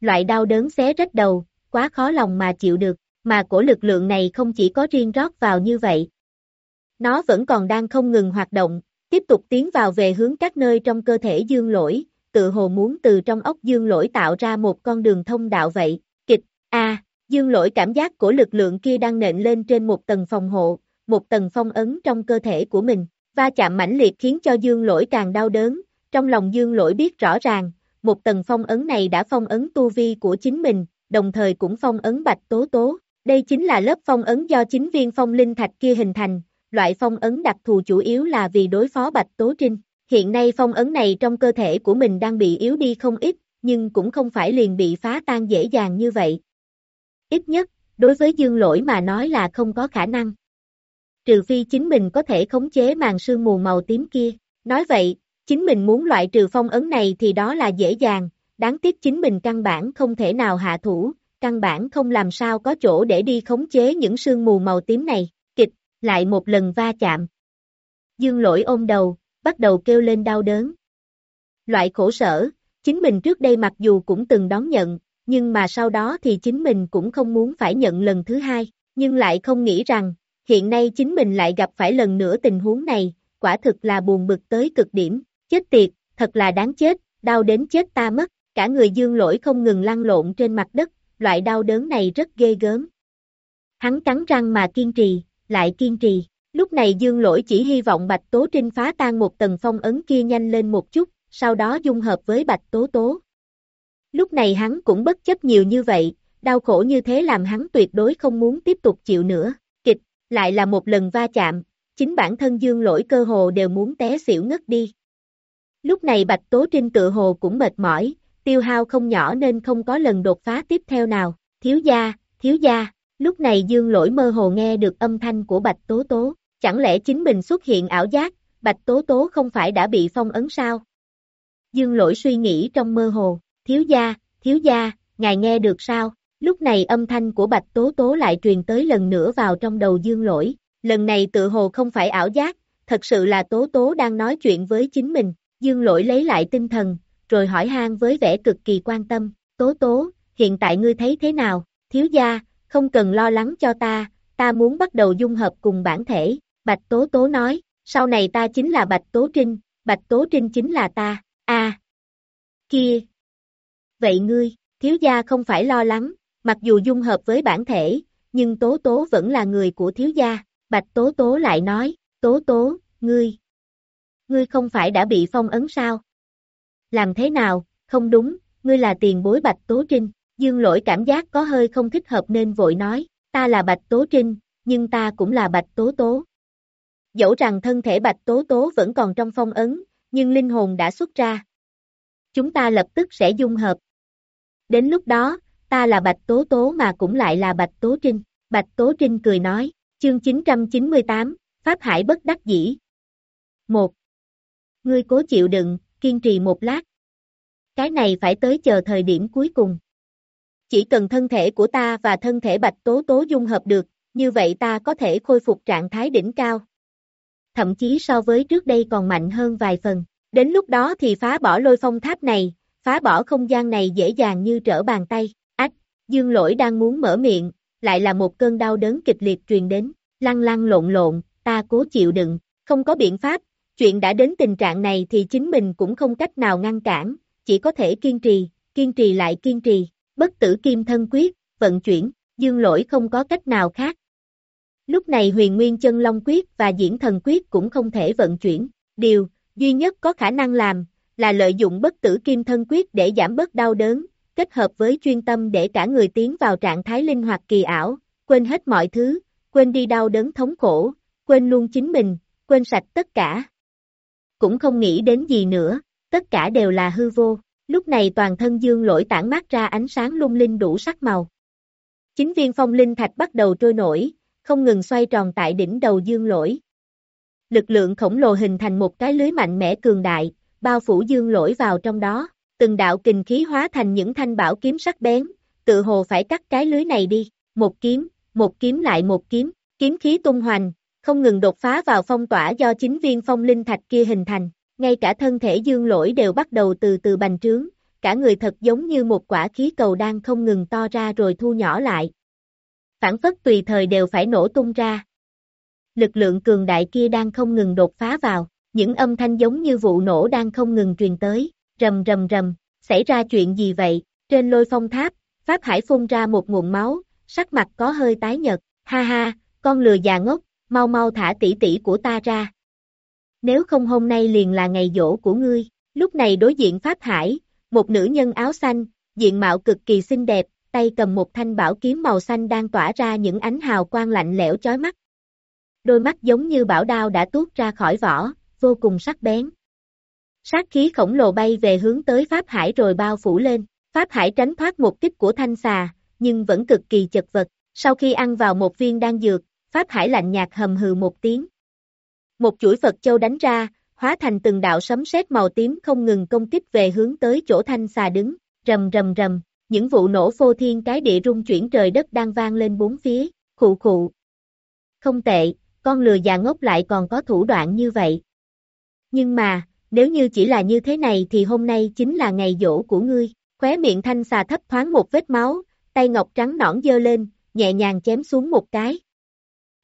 Loại đau đớn xé rách đầu, quá khó lòng mà chịu được, mà cổ lực lượng này không chỉ có riêng rót vào như vậy. Nó vẫn còn đang không ngừng hoạt động, tiếp tục tiến vào về hướng các nơi trong cơ thể dương lỗi, tự hồ muốn từ trong ốc dương lỗi tạo ra một con đường thông đạo vậy, kịch, a dương lỗi cảm giác của lực lượng kia đang nện lên trên một tầng phòng hộ, một tầng phong ấn trong cơ thể của mình, va chạm mãnh liệt khiến cho dương lỗi càng đau đớn, trong lòng dương lỗi biết rõ ràng, một tầng phong ấn này đã phong ấn tu vi của chính mình, đồng thời cũng phong ấn bạch tố tố. Đây chính là lớp phong ấn do chính viên phong linh thạch kia hình thành, loại phong ấn đặc thù chủ yếu là vì đối phó bạch tố trinh. Hiện nay phong ấn này trong cơ thể của mình đang bị yếu đi không ít, nhưng cũng không phải liền bị phá tan dễ dàng như vậy. Ít nhất, đối với dương lỗi mà nói là không có khả năng. Trừ phi chính mình có thể khống chế màn sương mù màu tím kia. Nói vậy, chính mình muốn loại trừ phong ấn này thì đó là dễ dàng, đáng tiếc chính mình căn bản không thể nào hạ thủ, căn bản không làm sao có chỗ để đi khống chế những sương mù màu tím này, kịch, lại một lần va chạm. Dương lỗi ôm đầu, bắt đầu kêu lên đau đớn. Loại khổ sở, chính mình trước đây mặc dù cũng từng đón nhận, nhưng mà sau đó thì chính mình cũng không muốn phải nhận lần thứ hai, nhưng lại không nghĩ rằng, hiện nay chính mình lại gặp phải lần nữa tình huống này, quả thực là buồn bực tới cực điểm, chết tiệt, thật là đáng chết, đau đến chết ta mất, cả người dương lỗi không ngừng lăn lộn trên mặt đất, loại đau đớn này rất ghê gớm. Hắn cắn răng mà kiên trì, lại kiên trì, lúc này dương lỗi chỉ hy vọng Bạch Tố Trinh phá tan một tầng phong ấn kia nhanh lên một chút, sau đó dung hợp với Bạch Tố Tố. Lúc này hắn cũng bất chấp nhiều như vậy, đau khổ như thế làm hắn tuyệt đối không muốn tiếp tục chịu nữa, lại là một lần va chạm, chính bản thân dương lỗi cơ hồ đều muốn té xỉu ngất đi. Lúc này Bạch Tố Trinh tự hồ cũng mệt mỏi, tiêu hao không nhỏ nên không có lần đột phá tiếp theo nào, thiếu gia, thiếu gia, lúc này dương lỗi mơ hồ nghe được âm thanh của Bạch Tố Tố, chẳng lẽ chính mình xuất hiện ảo giác, Bạch Tố Tố không phải đã bị phong ấn sao? Dương lỗi suy nghĩ trong mơ hồ, thiếu gia, thiếu gia, ngài nghe được sao? Lúc này âm thanh của Bạch Tố Tố lại truyền tới lần nữa vào trong đầu dương lỗi, lần này tự hồ không phải ảo giác, thật sự là Tố Tố đang nói chuyện với chính mình, dương lỗi lấy lại tinh thần, rồi hỏi han với vẻ cực kỳ quan tâm, Tố Tố, hiện tại ngươi thấy thế nào, thiếu gia, không cần lo lắng cho ta, ta muốn bắt đầu dung hợp cùng bản thể, Bạch Tố Tố nói, sau này ta chính là Bạch Tố Trinh, Bạch Tố Trinh chính là ta, a. Kia. Vậy ngươi, thiếu gia không phải lo lắng, mặc dù dung hợp với bản thể, nhưng Tố Tố vẫn là người của thiếu gia, Bạch Tố Tố lại nói, Tố Tố, ngươi, ngươi không phải đã bị phong ấn sao? Làm thế nào, không đúng, ngươi là tiền bối Bạch Tố Trinh, dương lỗi cảm giác có hơi không thích hợp nên vội nói, ta là Bạch Tố Trinh, nhưng ta cũng là Bạch Tố Tố. Dẫu rằng thân thể Bạch Tố Tố vẫn còn trong phong ấn, nhưng linh hồn đã xuất ra. Chúng ta lập tức sẽ dung hợp. Đến lúc đó, ta là Bạch Tố Tố mà cũng lại là Bạch Tố Trinh. Bạch Tố Trinh cười nói, chương 998, Pháp Hải bất đắc dĩ. 1. Ngươi cố chịu đựng, kiên trì một lát. Cái này phải tới chờ thời điểm cuối cùng. Chỉ cần thân thể của ta và thân thể Bạch Tố Tố dung hợp được, như vậy ta có thể khôi phục trạng thái đỉnh cao. Thậm chí so với trước đây còn mạnh hơn vài phần. Đến lúc đó thì phá bỏ lôi phong tháp này, phá bỏ không gian này dễ dàng như trở bàn tay. Dương lỗi đang muốn mở miệng, lại là một cơn đau đớn kịch liệt truyền đến, lăn lăn lộn lộn, ta cố chịu đựng, không có biện pháp, chuyện đã đến tình trạng này thì chính mình cũng không cách nào ngăn cản, chỉ có thể kiên trì, kiên trì lại kiên trì, bất tử kim thân quyết, vận chuyển, dương lỗi không có cách nào khác. Lúc này huyền nguyên chân long quyết và diễn thần quyết cũng không thể vận chuyển, điều duy nhất có khả năng làm là lợi dụng bất tử kim thân quyết để giảm bớt đau đớn, kết hợp với chuyên tâm để cả người tiến vào trạng thái linh hoạt kỳ ảo, quên hết mọi thứ, quên đi đau đớn thống khổ, quên luôn chính mình, quên sạch tất cả. Cũng không nghĩ đến gì nữa, tất cả đều là hư vô. Lúc này toàn thân dương lỗi tản mát ra ánh sáng lung linh đủ sắc màu. Chính viên phong linh thạch bắt đầu trôi nổi, không ngừng xoay tròn tại đỉnh đầu dương lỗi. Lực lượng khổng lồ hình thành một cái lưới mạnh mẽ cường đại, bao phủ dương lỗi vào trong đó, từng đạo kình khí hóa thành những thanh bảo kiếm sắc bén, tự hồ phải cắt cái lưới này đi, một kiếm, một kiếm lại một kiếm, kiếm khí tung hoành, không ngừng đột phá vào phong tỏa do chính viên phong linh thạch kia hình thành, ngay cả thân thể dương lỗi đều bắt đầu từ từ bành trướng, cả người thật giống như một quả khí cầu đang không ngừng to ra rồi thu nhỏ lại. Phản phất tùy thời đều phải nổ tung ra. Lực lượng cường đại kia đang không ngừng đột phá vào, những âm thanh giống như vụ nổ đang không ngừng truyền tới, rầm rầm rầm, xảy ra chuyện gì vậy, trên lôi phong tháp, Pháp Hải phun ra một nguồn máu, sắc mặt có hơi tái nhật, ha ha, con lừa già ngốc, mau mau thả tỷ tỷ của ta ra. Nếu không hôm nay liền là ngày dỗ của ngươi, lúc này đối diện Pháp Hải, một nữ nhân áo xanh, diện mạo cực kỳ xinh đẹp, tay cầm một thanh bảo kiếm màu xanh đang tỏa ra những ánh hào quang lạnh lẽo chói mắt. Đôi mắt giống như bảo đao đã tuốt ra khỏi vỏ, vô cùng sắc bén. Sát khí khổng lồ bay về hướng tới Pháp Hải rồi bao phủ lên, Pháp Hải tránh thoát một kích của thanh xà, nhưng vẫn cực kỳ chật vật, sau khi ăn vào một viên đan dược, Pháp Hải lạnh nhạt hầm hừ một tiếng. Một chuỗi Phật Châu đánh ra, hóa thành từng đạo sấm sét màu tím không ngừng công kích về hướng tới chỗ thanh xà đứng, rầm rầm rầm, những vụ nổ phô thiên cái địa rung chuyển trời đất đang vang lên bốn phía, khụ khụ. Không tệ, con lừa già ngốc lại còn có thủ đoạn như vậy. Nhưng mà, nếu như chỉ là như thế này thì hôm nay chính là ngày dỗ của ngươi, Khóe miệng thanh xà thấp thoáng một vết máu, tay ngọc trắng nõn dơ lên, nhẹ nhàng chém xuống một cái.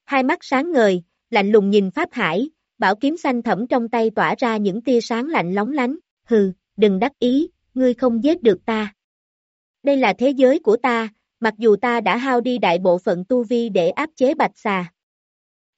Hai mắt sáng ngời, lạnh lùng nhìn Pháp Hải, bảo kiếm xanh thẫm trong tay tỏa ra những tia sáng lạnh lóng lánh, hừ, đừng đắc ý, ngươi không giết được ta. Đây là thế giới của ta, mặc dù ta đã hao đi đại bộ phận tu vi để áp chế bạch xà.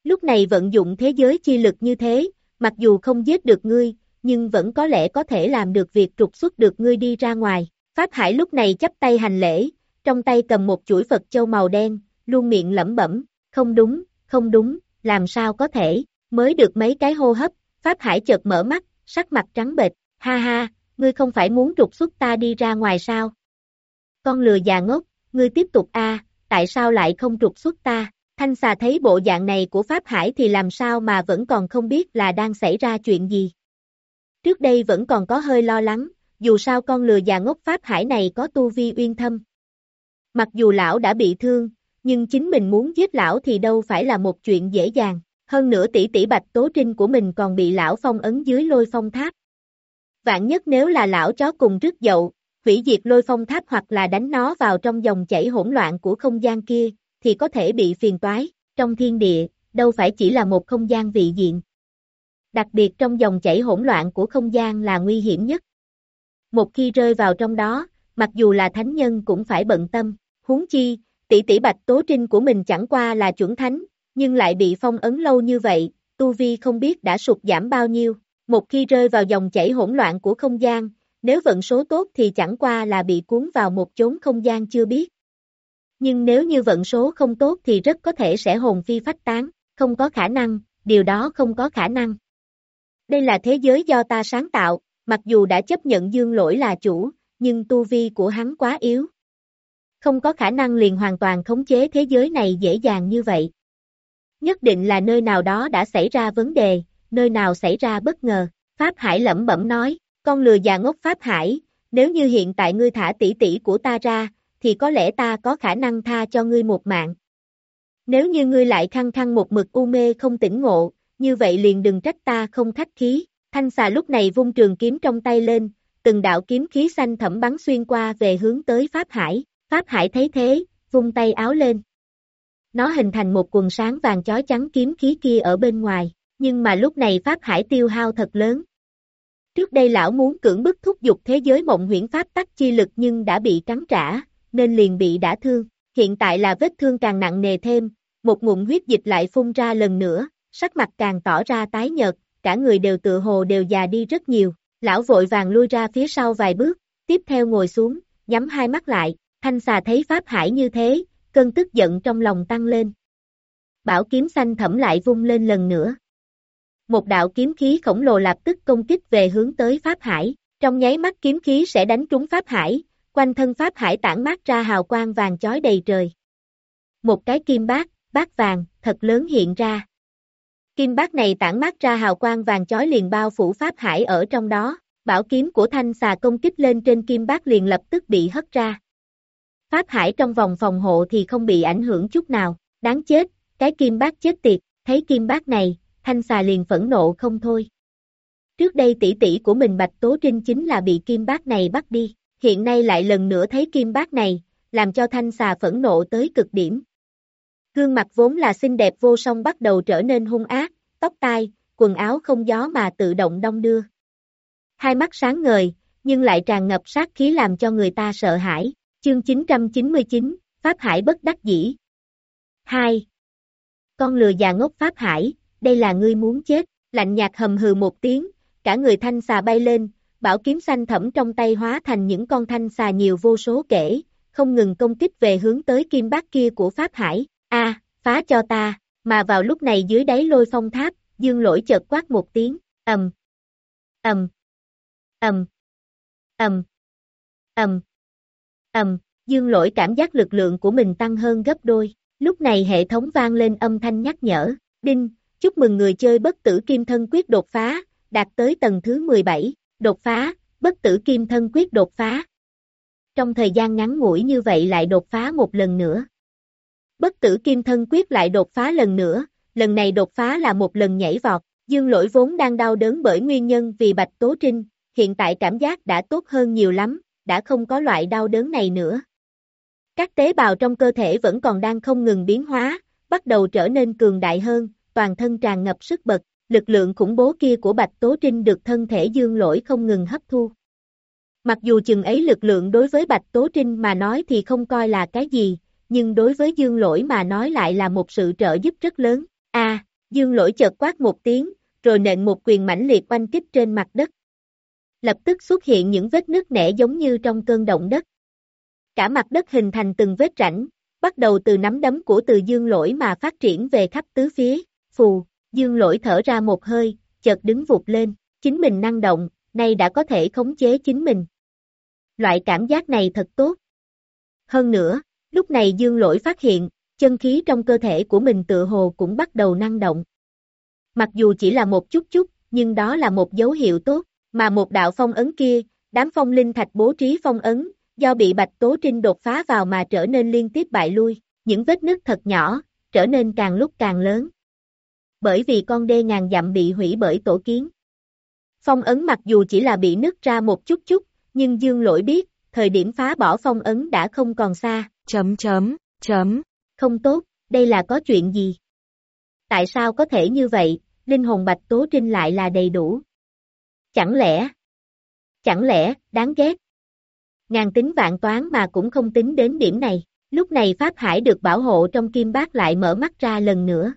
Lúc này vận dụng thế giới chi lực như thế, mặc dù không giết được ngươi, nhưng vẫn có lẽ có thể làm được việc trục xuất được ngươi đi ra ngoài. Pháp Hải lúc này chấp tay hành lễ, trong tay cầm một chuỗi Phật châu màu đen, luôn miệng lẩm bẩm, không đúng, không đúng, làm sao có thể, mới được mấy cái hô hấp, Pháp Hải chợt mở mắt, sắc mặt trắng bệch, ha ha, ngươi không phải muốn trục xuất ta đi ra ngoài sao? Con lừa già ngốc, ngươi tiếp tục a, tại sao lại không trục xuất ta? Thanh xà thấy bộ dạng này của Pháp Hải thì làm sao mà vẫn còn không biết là đang xảy ra chuyện gì. Trước đây vẫn còn có hơi lo lắng, dù sao con lừa già ngốc Pháp Hải này có tu vi uyên thâm. Mặc dù lão đã bị thương, nhưng chính mình muốn giết lão thì đâu phải là một chuyện dễ dàng. Hơn nữa tỷ tỷ bạch tố trinh của mình còn bị lão phong ấn dưới lôi phong tháp. Vạn nhất nếu là lão chó cùng rước dậu, hủy diệt lôi phong tháp hoặc là đánh nó vào trong dòng chảy hỗn loạn của không gian kia, thì có thể bị phiền toái. Trong thiên địa, đâu phải chỉ là một không gian vị diện. Đặc biệt trong dòng chảy hỗn loạn của không gian là nguy hiểm nhất. Một khi rơi vào trong đó, mặc dù là thánh nhân cũng phải bận tâm, huống chi, tỷ tỷ bạch tố trinh của mình chẳng qua là chuẩn thánh, nhưng lại bị phong ấn lâu như vậy, tu vi không biết đã sụt giảm bao nhiêu. Một khi rơi vào dòng chảy hỗn loạn của không gian, nếu vận số tốt thì chẳng qua là bị cuốn vào một chốn không gian chưa biết. Nhưng nếu như vận số không tốt thì rất có thể sẽ hồn phi phách tán, không có khả năng, điều đó không có khả năng. Đây là thế giới do ta sáng tạo, mặc dù đã chấp nhận dương lỗi là chủ, nhưng tu vi của hắn quá yếu. Không có khả năng liền hoàn toàn khống chế thế giới này dễ dàng như vậy. Nhất định là nơi nào đó đã xảy ra vấn đề, nơi nào xảy ra bất ngờ. Pháp Hải lẩm bẩm nói, con lừa già ngốc Pháp Hải, nếu như hiện tại ngươi thả tỷ tỷ của ta ra, thì có lẽ ta có khả năng tha cho ngươi một mạng. Nếu như ngươi lại khăng khăng một mực u mê không tỉnh ngộ, như vậy liền đừng trách ta không khách khí. Thanh xà lúc này vung trường kiếm trong tay lên, từng đạo kiếm khí xanh thẩm bắn xuyên qua về hướng tới Pháp Hải. Pháp Hải thấy thế, vung tay áo lên. Nó hình thành một quần sáng vàng chói trắng kiếm khí kia ở bên ngoài, nhưng mà lúc này Pháp Hải tiêu hao thật lớn. Trước đây lão muốn cưỡng bức thúc giục thế giới mộng huyễn Pháp tắc chi lực nhưng đã bị cắn trả, nên liền bị đả thương. Hiện tại là vết thương càng nặng nề thêm, một ngụm huyết dịch lại phun ra lần nữa, sắc mặt càng tỏ ra tái nhợt, cả người đều tự hồ đều già đi rất nhiều. Lão vội vàng lui ra phía sau vài bước, tiếp theo ngồi xuống, nhắm hai mắt lại, thanh xà thấy Pháp Hải như thế, cơn tức giận trong lòng tăng lên. Bảo kiếm xanh thẩm lại vung lên lần nữa. Một đạo kiếm khí khổng lồ lập tức công kích về hướng tới Pháp Hải, trong nháy mắt kiếm khí sẽ đánh trúng Pháp Hải, quanh thân Pháp Hải tản mát ra hào quang vàng chói đầy trời. Một cái kim bát, bát vàng, thật lớn hiện ra. Kim bát này tản mát ra hào quang vàng chói liền bao phủ Pháp Hải ở trong đó, bảo kiếm của thanh xà công kích lên trên kim bát liền lập tức bị hất ra. Pháp Hải trong vòng phòng hộ thì không bị ảnh hưởng chút nào, đáng chết, cái kim bát chết tiệt, thấy kim bát này, thanh xà liền phẫn nộ không thôi. Trước đây tỷ tỷ của mình Bạch Tố Trinh chính là bị kim bát này bắt đi, hiện nay lại lần nữa thấy kim bát này, làm cho thanh xà phẫn nộ tới cực điểm. Gương mặt vốn là xinh đẹp vô song bắt đầu trở nên hung ác, tóc tai, quần áo không gió mà tự động đông đưa. Hai mắt sáng ngời, nhưng lại tràn ngập sát khí làm cho người ta sợ hãi. Chương 999, Pháp Hải bất đắc dĩ. 2. Con lừa già ngốc Pháp Hải, đây là ngươi muốn chết, lạnh nhạt hầm hừ một tiếng, cả người thanh xà bay lên, bảo kiếm xanh thẫm trong tay hóa thành những con thanh xà nhiều vô số kể, không ngừng công kích về hướng tới kim bát kia của Pháp Hải, a phá cho ta, mà vào lúc này dưới đáy lôi phong tháp, dương lỗi chợt quát một tiếng, ầm, ầm, ầm, ầm, ầm, ầm, dương lỗi cảm giác lực lượng của mình tăng hơn gấp đôi, lúc này hệ thống vang lên âm thanh nhắc nhở, đinh, chúc mừng người chơi bất tử kim thân quyết đột phá, đạt tới tầng thứ 17, đột phá, bất tử kim thân quyết đột phá. Trong thời gian ngắn ngủi như vậy lại đột phá một lần nữa. Bất tử kim thân quyết lại đột phá lần nữa, lần này đột phá là một lần nhảy vọt, dương lỗi vốn đang đau đớn bởi nguyên nhân vì bạch tố trinh, hiện tại cảm giác đã tốt hơn nhiều lắm, đã không có loại đau đớn này nữa. Các tế bào trong cơ thể vẫn còn đang không ngừng biến hóa, bắt đầu trở nên cường đại hơn, toàn thân tràn ngập sức bật, lực lượng khủng bố kia của Bạch Tố Trinh được thân thể dương lỗi không ngừng hấp thu. Mặc dù chừng ấy lực lượng đối với Bạch Tố Trinh mà nói thì không coi là cái gì, nhưng đối với dương lỗi mà nói lại là một sự trợ giúp rất lớn. A, dương lỗi chợt quát một tiếng, rồi nện một quyền mãnh liệt oanh kích trên mặt đất. Lập tức xuất hiện những vết nứt nẻ giống như trong cơn động đất. Cả mặt đất hình thành từng vết rãnh, bắt đầu từ nắm đấm của từ dương lỗi mà phát triển về khắp tứ phía, phù, dương lỗi thở ra một hơi, chợt đứng vụt lên, chính mình năng động, nay đã có thể khống chế chính mình. Loại cảm giác này thật tốt. Hơn nữa, lúc này dương lỗi phát hiện, chân khí trong cơ thể của mình tự hồ cũng bắt đầu năng động. Mặc dù chỉ là một chút chút, nhưng đó là một dấu hiệu tốt, mà một đạo phong ấn kia, đám phong linh thạch bố trí phong ấn, do bị Bạch Tố Trinh đột phá vào mà trở nên liên tiếp bại lui, những vết nứt thật nhỏ, trở nên càng lúc càng lớn. Bởi vì con đê ngàn dặm bị hủy bởi tổ kiến. Phong ấn mặc dù chỉ là bị nứt ra một chút chút, nhưng Dương Lỗi biết, thời điểm phá bỏ phong ấn đã không còn xa. Chấm chấm, chấm. Không tốt, đây là có chuyện gì? Tại sao có thể như vậy, linh hồn Bạch Tố Trinh lại là đầy đủ? Chẳng lẽ? Chẳng lẽ, đáng ghét? ngàn tính vạn toán mà cũng không tính đến điểm này. Lúc này Pháp Hải được bảo hộ trong kim bát lại mở mắt ra lần nữa.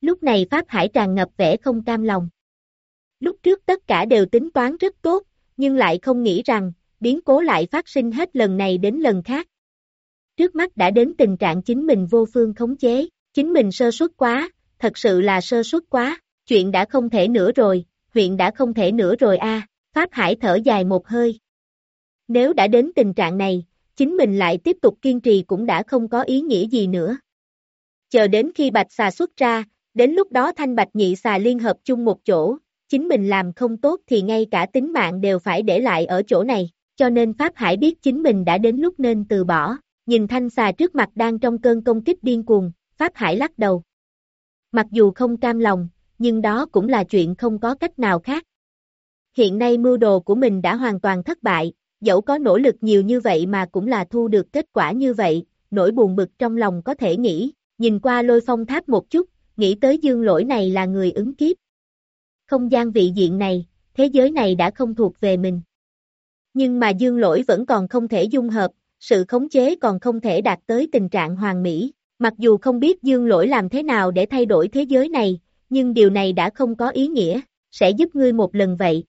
Lúc này Pháp Hải tràn ngập vẻ không cam lòng. Lúc trước tất cả đều tính toán rất tốt, nhưng lại không nghĩ rằng, biến cố lại phát sinh hết lần này đến lần khác. Trước mắt đã đến tình trạng chính mình vô phương khống chế, chính mình sơ suất quá, thật sự là sơ suất quá, chuyện đã không thể nữa rồi, huyện đã không thể nữa rồi a. Pháp Hải thở dài một hơi, nếu đã đến tình trạng này, chính mình lại tiếp tục kiên trì cũng đã không có ý nghĩa gì nữa. Chờ đến khi bạch xà xuất ra, đến lúc đó thanh bạch nhị xà liên hợp chung một chỗ, chính mình làm không tốt thì ngay cả tính mạng đều phải để lại ở chỗ này, cho nên Pháp Hải biết chính mình đã đến lúc nên từ bỏ, nhìn thanh xà trước mặt đang trong cơn công kích điên cuồng, Pháp Hải lắc đầu. Mặc dù không cam lòng, nhưng đó cũng là chuyện không có cách nào khác. Hiện nay mưu đồ của mình đã hoàn toàn thất bại, dẫu có nỗ lực nhiều như vậy mà cũng là thu được kết quả như vậy, nỗi buồn bực trong lòng có thể nghĩ, nhìn qua lôi phong tháp một chút, nghĩ tới dương lỗi này là người ứng kiếp. Không gian vị diện này, thế giới này đã không thuộc về mình. Nhưng mà dương lỗi vẫn còn không thể dung hợp, sự khống chế còn không thể đạt tới tình trạng hoàn mỹ. Mặc dù không biết dương lỗi làm thế nào để thay đổi thế giới này, nhưng điều này đã không có ý nghĩa, sẽ giúp ngươi một lần vậy.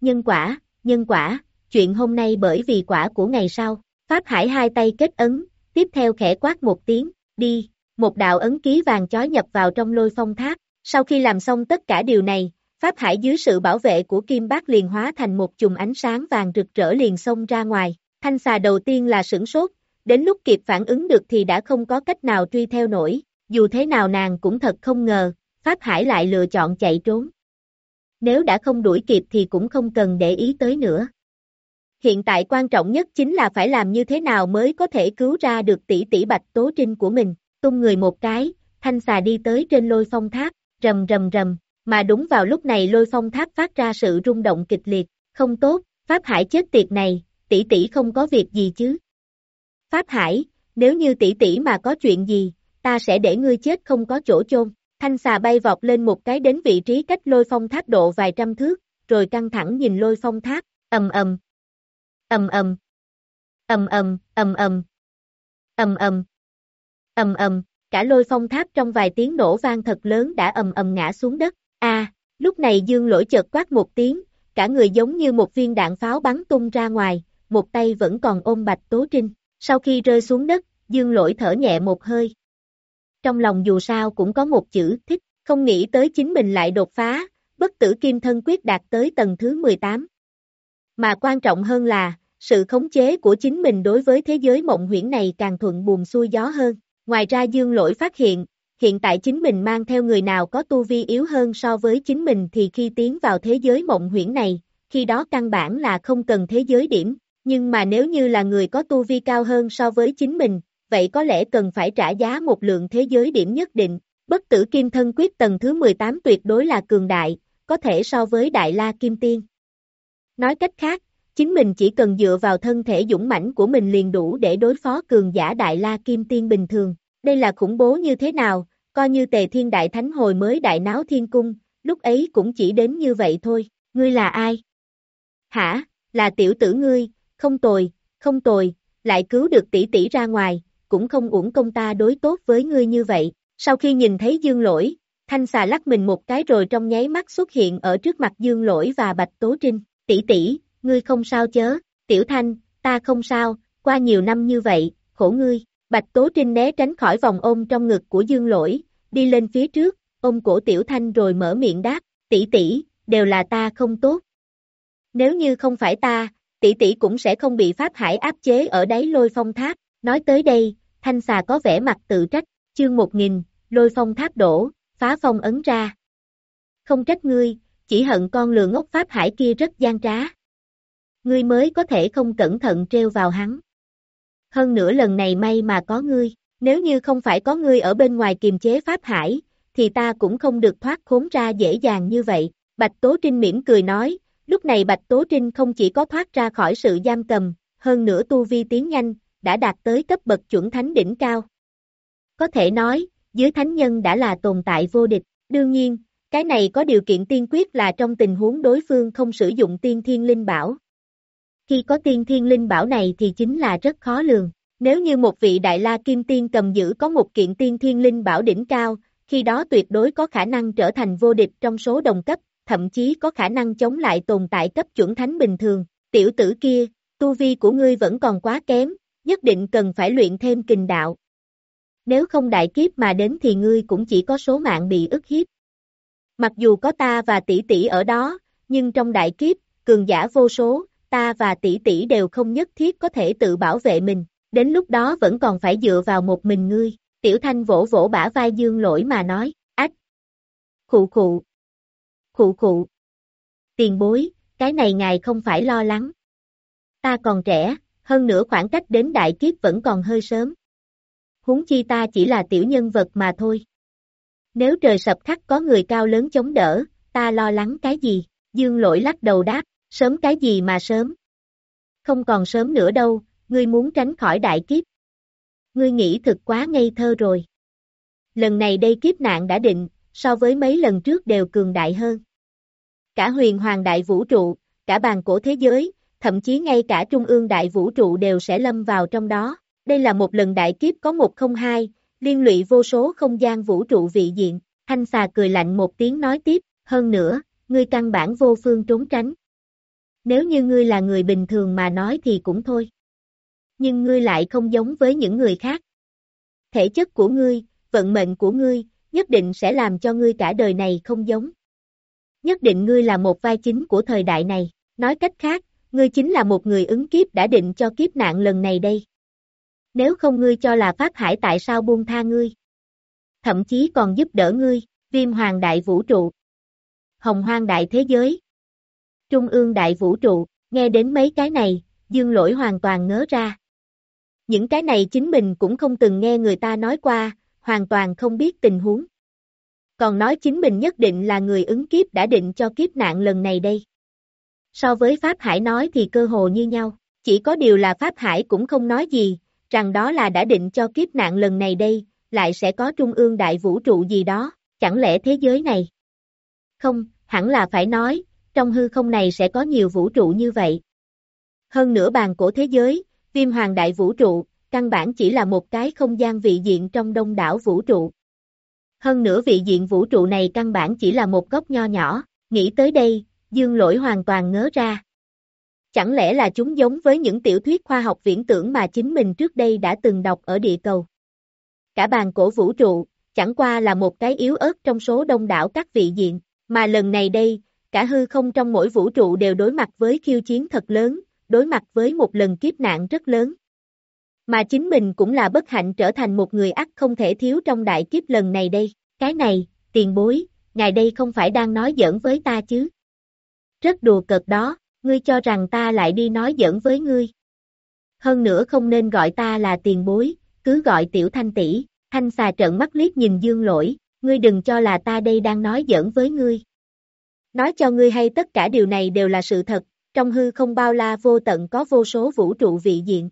Nhân quả, nhân quả, chuyện hôm nay bởi vì quả của ngày sau. Pháp Hải hai tay kết ấn, tiếp theo khẽ quát một tiếng, đi, một đạo ấn ký vàng chói nhập vào trong lôi phong tháp. Sau khi làm xong tất cả điều này, Pháp Hải dưới sự bảo vệ của Kim Bác liền hóa thành một chùm ánh sáng vàng rực rỡ liền xông ra ngoài. Thanh xà đầu tiên là sửng sốt, đến lúc kịp phản ứng được thì đã không có cách nào truy theo nổi, dù thế nào nàng cũng thật không ngờ, Pháp Hải lại lựa chọn chạy trốn. Nếu đã không đuổi kịp thì cũng không cần để ý tới nữa hiện tại quan trọng nhất chính là phải làm như thế nào mới có thể cứu ra được tỷ tỷ bạch tố trinh của mình, tung người một cái, thanh xà đi tới trên lôi phong tháp, rầm rầm rầm, mà đúng vào lúc này lôi phong tháp phát ra sự rung động kịch liệt, không tốt, Pháp Hải chết tiệt này, tỷ tỷ không có việc gì chứ. Pháp Hải, nếu như tỷ tỷ mà có chuyện gì, ta sẽ để ngươi chết không có chỗ chôn. Thanh xà bay vọt lên một cái đến vị trí cách lôi phong tháp độ vài trăm thước, rồi căng thẳng nhìn lôi phong tháp, ầm ầm, ầm ầm, ầm ầm, ầm ầm, ầm ầm, ầm ầm, cả lôi phong tháp trong vài tiếng nổ vang thật lớn đã ầm ầm ngã xuống đất. A, lúc này Dương Lỗi chợt quát một tiếng, cả người giống như một viên đạn pháo bắn tung ra ngoài, một tay vẫn còn ôm Bạch Tố Trinh. Sau khi rơi xuống đất, Dương Lỗi thở nhẹ một hơi. Trong lòng dù sao cũng có một chữ thích, không nghĩ tới chính mình lại đột phá, bất tử kim thân quyết đạt tới tầng thứ 18. Mà quan trọng hơn là, sự khống chế của chính mình đối với thế giới mộng huyễn này càng thuận buồm xuôi gió hơn. Ngoài ra Dương Lỗi phát hiện, hiện tại chính mình mang theo người nào có tu vi yếu hơn so với chính mình thì khi tiến vào thế giới mộng huyễn này, khi đó căn bản là không cần thế giới điểm, nhưng mà nếu như là người có tu vi cao hơn so với chính mình, vậy có lẽ cần phải trả giá một lượng thế giới điểm nhất định. Bất tử kim thân quyết tầng thứ 18 tuyệt đối là cường đại, có thể so với đại la kim tiên. Nói cách khác, chính mình chỉ cần dựa vào thân thể dũng mãnh của mình liền đủ để đối phó cường giả đại la kim tiên bình thường. Đây là khủng bố như thế nào, coi như tề thiên đại thánh hồi mới đại náo thiên cung, lúc ấy cũng chỉ đến như vậy thôi, ngươi là ai? Hả, là tiểu tử ngươi, không tồi, không tồi, lại cứu được tỷ tỷ ra ngoài, cũng không uổng công ta đối tốt với ngươi như vậy. Sau khi nhìn thấy dương lỗi, thanh xà lắc mình một cái rồi trong nháy mắt xuất hiện ở trước mặt dương lỗi và bạch tố trinh, tỷ tỷ, ngươi không sao chớ, tiểu thanh, ta không sao, qua nhiều năm như vậy, khổ ngươi, bạch tố trinh né tránh khỏi vòng ôm trong ngực của dương lỗi, đi lên phía trước, ôm cổ tiểu thanh rồi mở miệng đáp, tỷ tỷ, đều là ta không tốt. Nếu như không phải ta, tỷ tỷ cũng sẽ không bị Pháp Hải áp chế ở đáy lôi phong tháp. Nói tới đây, thanh xà có vẻ mặt tự trách, chương 1000, lôi phong tháp đổ, phá phong ấn ra. Không trách ngươi, chỉ hận con lừa ngốc Pháp Hải kia rất gian trá. Ngươi mới có thể không cẩn thận treo vào hắn. Hơn nữa lần này may mà có ngươi, nếu như không phải có ngươi ở bên ngoài kiềm chế Pháp Hải, thì ta cũng không được thoát khốn ra dễ dàng như vậy. Bạch Tố Trinh mỉm cười nói, lúc này Bạch Tố Trinh không chỉ có thoát ra khỏi sự giam cầm, hơn nữa tu vi tiến nhanh, đã đạt tới cấp bậc chuẩn thánh đỉnh cao. Có thể nói, dưới thánh nhân đã là tồn tại vô địch, đương nhiên, cái này có điều kiện tiên quyết là trong tình huống đối phương không sử dụng tiên thiên linh bảo. Khi có tiên thiên linh bảo này thì chính là rất khó lường. Nếu như một vị đại la kim tiên cầm giữ có một kiện tiên thiên linh bảo đỉnh cao, khi đó tuyệt đối có khả năng trở thành vô địch trong số đồng cấp, thậm chí có khả năng chống lại tồn tại cấp chuẩn thánh bình thường. Tiểu tử kia, tu vi của ngươi vẫn còn quá kém, nhất định cần phải luyện thêm kình đạo. Nếu không đại kiếp mà đến thì ngươi cũng chỉ có số mạng bị ức hiếp. Mặc dù có ta và tỷ tỷ ở đó, nhưng trong đại kiếp, cường giả vô số, ta và tỷ tỷ đều không nhất thiết có thể tự bảo vệ mình, đến lúc đó vẫn còn phải dựa vào một mình ngươi. Tiểu Thanh vỗ vỗ bả vai Dương lỗi mà nói, ách. Khụ khụ. Khụ khụ. Tiền bối, cái này ngài không phải lo lắng. Ta còn trẻ, hơn nữa khoảng cách đến đại kiếp vẫn còn hơi sớm. Huống chi ta chỉ là tiểu nhân vật mà thôi. Nếu trời sập khắc có người cao lớn chống đỡ, ta lo lắng cái gì? Dương lỗi lắc đầu đáp, sớm cái gì mà sớm? Không còn sớm nữa đâu, ngươi muốn tránh khỏi đại kiếp ngươi nghĩ thực quá ngây thơ rồi. Lần này đây kiếp nạn đã định, so với mấy lần trước đều cường đại hơn. Cả huyền hoàng đại vũ trụ, cả bàn cổ thế giới, thậm chí ngay cả trung ương đại vũ trụ đều sẽ lâm vào trong đó. Đây là một lần đại kiếp có một không hai, liên lụy vô số không gian vũ trụ vị diện. Thanh xà cười lạnh một tiếng nói tiếp, hơn nữa, ngươi căn bản vô phương trốn tránh. Nếu như ngươi là người bình thường mà nói thì cũng thôi nhưng ngươi lại không giống với những người khác. Thể chất của ngươi, vận mệnh của ngươi, nhất định sẽ làm cho ngươi cả đời này không giống. Nhất định ngươi là một vai chính của thời đại này, nói cách khác, ngươi chính là một người ứng kiếp đã định cho kiếp nạn lần này đây. Nếu không ngươi cho là Pháp Hải tại sao buông tha ngươi? Thậm chí còn giúp đỡ ngươi, viêm hoàng đại vũ trụ, hồng hoang đại thế giới, trung ương đại vũ trụ, nghe đến mấy cái này, dương lỗi hoàn toàn ngớ ra. Những cái này chính mình cũng không từng nghe người ta nói qua, hoàn toàn không biết tình huống. Còn nói chính mình nhất định là người ứng kiếp đã định cho kiếp nạn lần này đây. So với Pháp Hải nói thì cơ hồ như nhau, chỉ có điều là Pháp Hải cũng không nói gì, rằng đó là đã định cho kiếp nạn lần này đây, lại sẽ có trung ương đại vũ trụ gì đó, chẳng lẽ thế giới này? Không, hẳn là phải nói, trong hư không này sẽ có nhiều vũ trụ như vậy. Hơn nữa bàn cổ thế giới, Viêm hoàng đại vũ trụ, căn bản chỉ là một cái không gian vị diện trong đông đảo vũ trụ. Hơn nữa vị diện vũ trụ này căn bản chỉ là một góc nho nhỏ, nghĩ tới đây, dương lỗi hoàn toàn ngớ ra. Chẳng lẽ là chúng giống với những tiểu thuyết khoa học viễn tưởng mà chính mình trước đây đã từng đọc ở địa cầu. Cả bàn cổ vũ trụ, chẳng qua là một cái yếu ớt trong số đông đảo các vị diện, mà lần này đây, cả hư không trong mỗi vũ trụ đều đối mặt với khiêu chiến thật lớn, đối mặt với một lần kiếp nạn rất lớn. Mà chính mình cũng là bất hạnh trở thành một người ắt không thể thiếu trong đại kiếp lần này đây. Cái này, tiền bối, ngài đây không phải đang nói giỡn với ta chứ. Rất đùa cợt đó, ngươi cho rằng ta lại đi nói giỡn với ngươi. Hơn nữa không nên gọi ta là tiền bối, cứ gọi tiểu thanh tỷ. Thanh xà trợn mắt liếc nhìn dương lỗi, ngươi đừng cho là ta đây đang nói giỡn với ngươi. Nói cho ngươi hay tất cả điều này đều là sự thật, trong hư không bao la vô tận có vô số vũ trụ vị diện.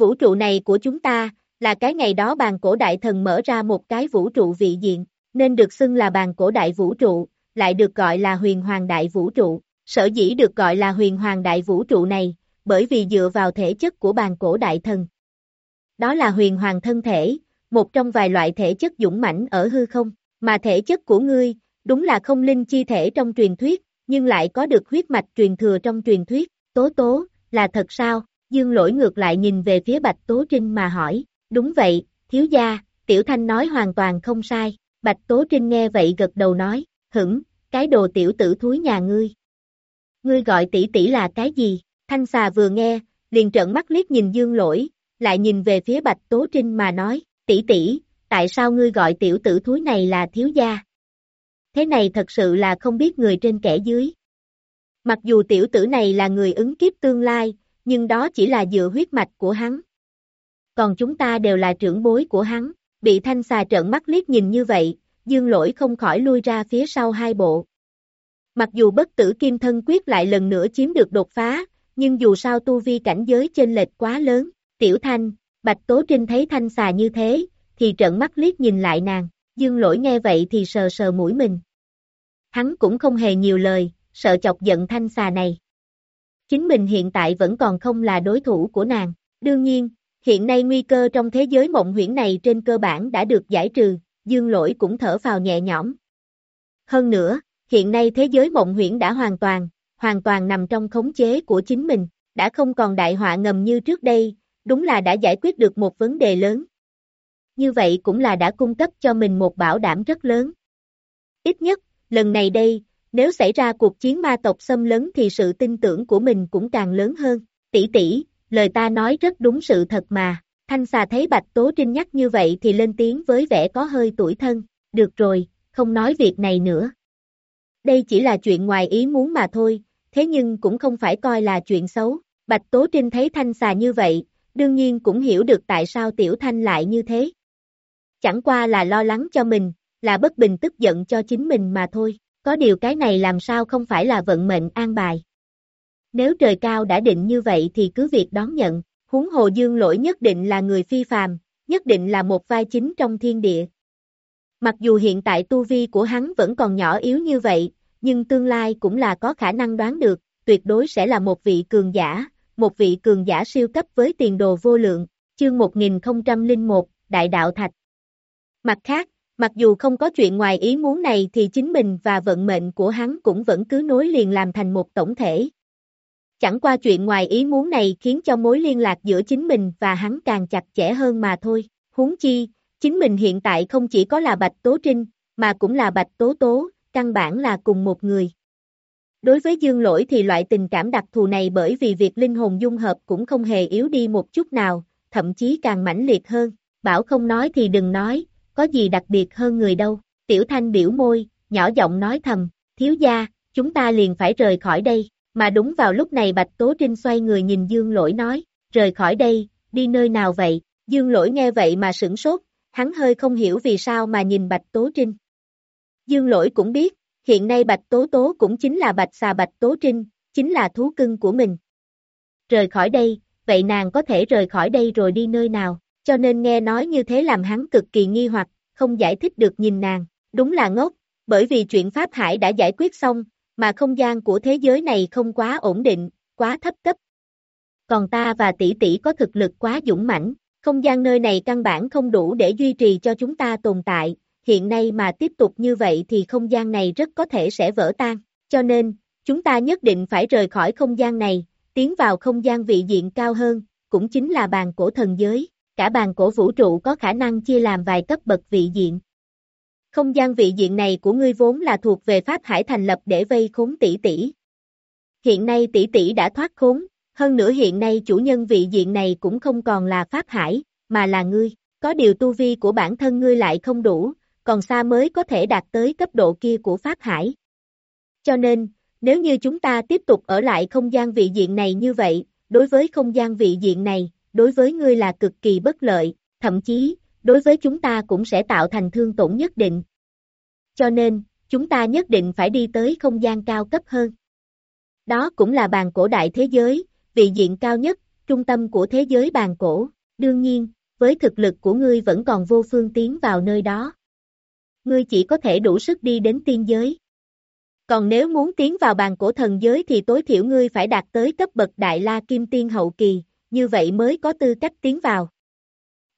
Vũ trụ này của chúng ta, là cái ngày đó bàn cổ đại thần mở ra một cái vũ trụ vị diện, nên được xưng là bàn cổ đại vũ trụ, lại được gọi là huyền hoàng đại vũ trụ. Sở dĩ được gọi là huyền hoàng đại vũ trụ này, bởi vì dựa vào thể chất của bàn cổ đại thần. Đó là huyền hoàng thân thể, một trong vài loại thể chất dũng mãnh ở hư không, mà thể chất của ngươi, đúng là không linh chi thể trong truyền thuyết, nhưng lại có được huyết mạch truyền thừa trong truyền thuyết, tố tố, là thật sao? Dương lỗi ngược lại nhìn về phía Bạch Tố Trinh mà hỏi, đúng vậy, thiếu gia, Tiểu Thanh nói hoàn toàn không sai, Bạch Tố Trinh nghe vậy gật đầu nói, hửng, cái đồ tiểu tử thúi nhà ngươi. Ngươi gọi tỷ tỷ là cái gì? Thanh xà vừa nghe, liền trợn mắt liếc nhìn Dương lỗi, lại nhìn về phía Bạch Tố Trinh mà nói, tỷ tỷ, tại sao ngươi gọi tiểu tử thúi này là thiếu gia? Thế này thật sự là không biết người trên kẻ dưới. Mặc dù tiểu tử này là người ứng kiếp tương lai, nhưng đó chỉ là dựa huyết mạch của hắn. Còn chúng ta đều là trưởng bối của hắn, bị thanh xà trợn mắt liếc nhìn như vậy, dương lỗi không khỏi lui ra phía sau hai bộ. Mặc dù bất tử kim thân quyết lại lần nữa chiếm được đột phá, nhưng dù sao tu vi cảnh giới trên lệch quá lớn, tiểu thanh, bạch tố trinh thấy thanh xà như thế, thì trợn mắt liếc nhìn lại nàng, dương lỗi nghe vậy thì sờ sờ mũi mình. Hắn cũng không hề nhiều lời, sợ chọc giận thanh xà này. Chính mình hiện tại vẫn còn không là đối thủ của nàng. Đương nhiên, hiện nay nguy cơ trong thế giới mộng huyễn này trên cơ bản đã được giải trừ, dương lỗi cũng thở vào nhẹ nhõm. Hơn nữa, hiện nay thế giới mộng huyễn đã hoàn toàn, hoàn toàn nằm trong khống chế của chính mình, đã không còn đại họa ngầm như trước đây, đúng là đã giải quyết được một vấn đề lớn. Như vậy cũng là đã cung cấp cho mình một bảo đảm rất lớn. Ít nhất, lần này đây, nếu xảy ra cuộc chiến ma tộc xâm lấn thì sự tin tưởng của mình cũng càng lớn hơn. Tỷ tỷ, lời ta nói rất đúng sự thật mà. Thanh xà thấy Bạch Tố Trinh nhắc như vậy thì lên tiếng với vẻ có hơi tuổi thân. Được rồi, không nói việc này nữa. Đây chỉ là chuyện ngoài ý muốn mà thôi, thế nhưng cũng không phải coi là chuyện xấu. Bạch Tố Trinh thấy Thanh xà như vậy, đương nhiên cũng hiểu được tại sao Tiểu Thanh lại như thế. Chẳng qua là lo lắng cho mình, là bất bình tức giận cho chính mình mà thôi. Có điều cái này làm sao không phải là vận mệnh an bài. Nếu trời cao đã định như vậy thì cứ việc đón nhận, huống hồ dương lỗi nhất định là người phi phàm, nhất định là một vai chính trong thiên địa. Mặc dù hiện tại tu vi của hắn vẫn còn nhỏ yếu như vậy, nhưng tương lai cũng là có khả năng đoán được, tuyệt đối sẽ là một vị cường giả, một vị cường giả siêu cấp với tiền đồ vô lượng, chương 1001, Đại Đạo Thạch. Mặt khác, Mặc dù không có chuyện ngoài ý muốn này thì chính mình và vận mệnh của hắn cũng vẫn cứ nối liền làm thành một tổng thể. Chẳng qua chuyện ngoài ý muốn này khiến cho mối liên lạc giữa chính mình và hắn càng chặt chẽ hơn mà thôi. Huống chi, chính mình hiện tại không chỉ có là Bạch Tố Trinh, mà cũng là Bạch Tố Tố, căn bản là cùng một người. Đối với Dương Lỗi thì loại tình cảm đặc thù này bởi vì việc linh hồn dung hợp cũng không hề yếu đi một chút nào, thậm chí càng mãnh liệt hơn. Bảo không nói thì đừng nói, có gì đặc biệt hơn người đâu. Tiểu Thanh biểu môi, nhỏ giọng nói thầm, thiếu gia, chúng ta liền phải rời khỏi đây. Mà đúng vào lúc này Bạch Tố Trinh xoay người nhìn Dương Lỗi nói, rời khỏi đây, đi nơi nào vậy? Dương Lỗi nghe vậy mà sửng sốt, hắn hơi không hiểu vì sao mà nhìn Bạch Tố Trinh. Dương Lỗi cũng biết, hiện nay Bạch Tố Tố cũng chính là Bạch xà Bạch Tố Trinh, chính là thú cưng của mình. Rời khỏi đây, vậy nàng có thể rời khỏi đây rồi đi nơi nào? Cho nên nghe nói như thế làm hắn cực kỳ nghi hoặc, không giải thích được nhìn nàng, đúng là ngốc, bởi vì chuyện Pháp Hải đã giải quyết xong, mà không gian của thế giới này không quá ổn định, quá thấp cấp. Còn ta và tỷ tỷ có thực lực quá dũng mãnh, không gian nơi này căn bản không đủ để duy trì cho chúng ta tồn tại, hiện nay mà tiếp tục như vậy thì không gian này rất có thể sẽ vỡ tan, cho nên, chúng ta nhất định phải rời khỏi không gian này, tiến vào không gian vị diện cao hơn, cũng chính là bàn cổ thần giới cả bàn cổ vũ trụ có khả năng chia làm vài cấp bậc vị diện. Không gian vị diện này của ngươi vốn là thuộc về Pháp Hải thành lập để vây khốn tỷ tỷ. Hiện nay tỷ tỷ đã thoát khốn, hơn nữa hiện nay chủ nhân vị diện này cũng không còn là Pháp Hải, mà là ngươi. Có điều tu vi của bản thân ngươi lại không đủ, còn xa mới có thể đạt tới cấp độ kia của Pháp Hải. Cho nên, nếu như chúng ta tiếp tục ở lại không gian vị diện này như vậy, đối với không gian vị diện này, đối với ngươi là cực kỳ bất lợi, thậm chí, đối với chúng ta cũng sẽ tạo thành thương tổn nhất định. Cho nên, chúng ta nhất định phải đi tới không gian cao cấp hơn. Đó cũng là bàn cổ đại thế giới, vị diện cao nhất, trung tâm của thế giới bàn cổ. Đương nhiên, với thực lực của ngươi vẫn còn vô phương tiến vào nơi đó. Ngươi chỉ có thể đủ sức đi đến tiên giới. Còn nếu muốn tiến vào bàn cổ thần giới thì tối thiểu ngươi phải đạt tới cấp bậc đại la kim tiên hậu kỳ, như vậy mới có tư cách tiến vào.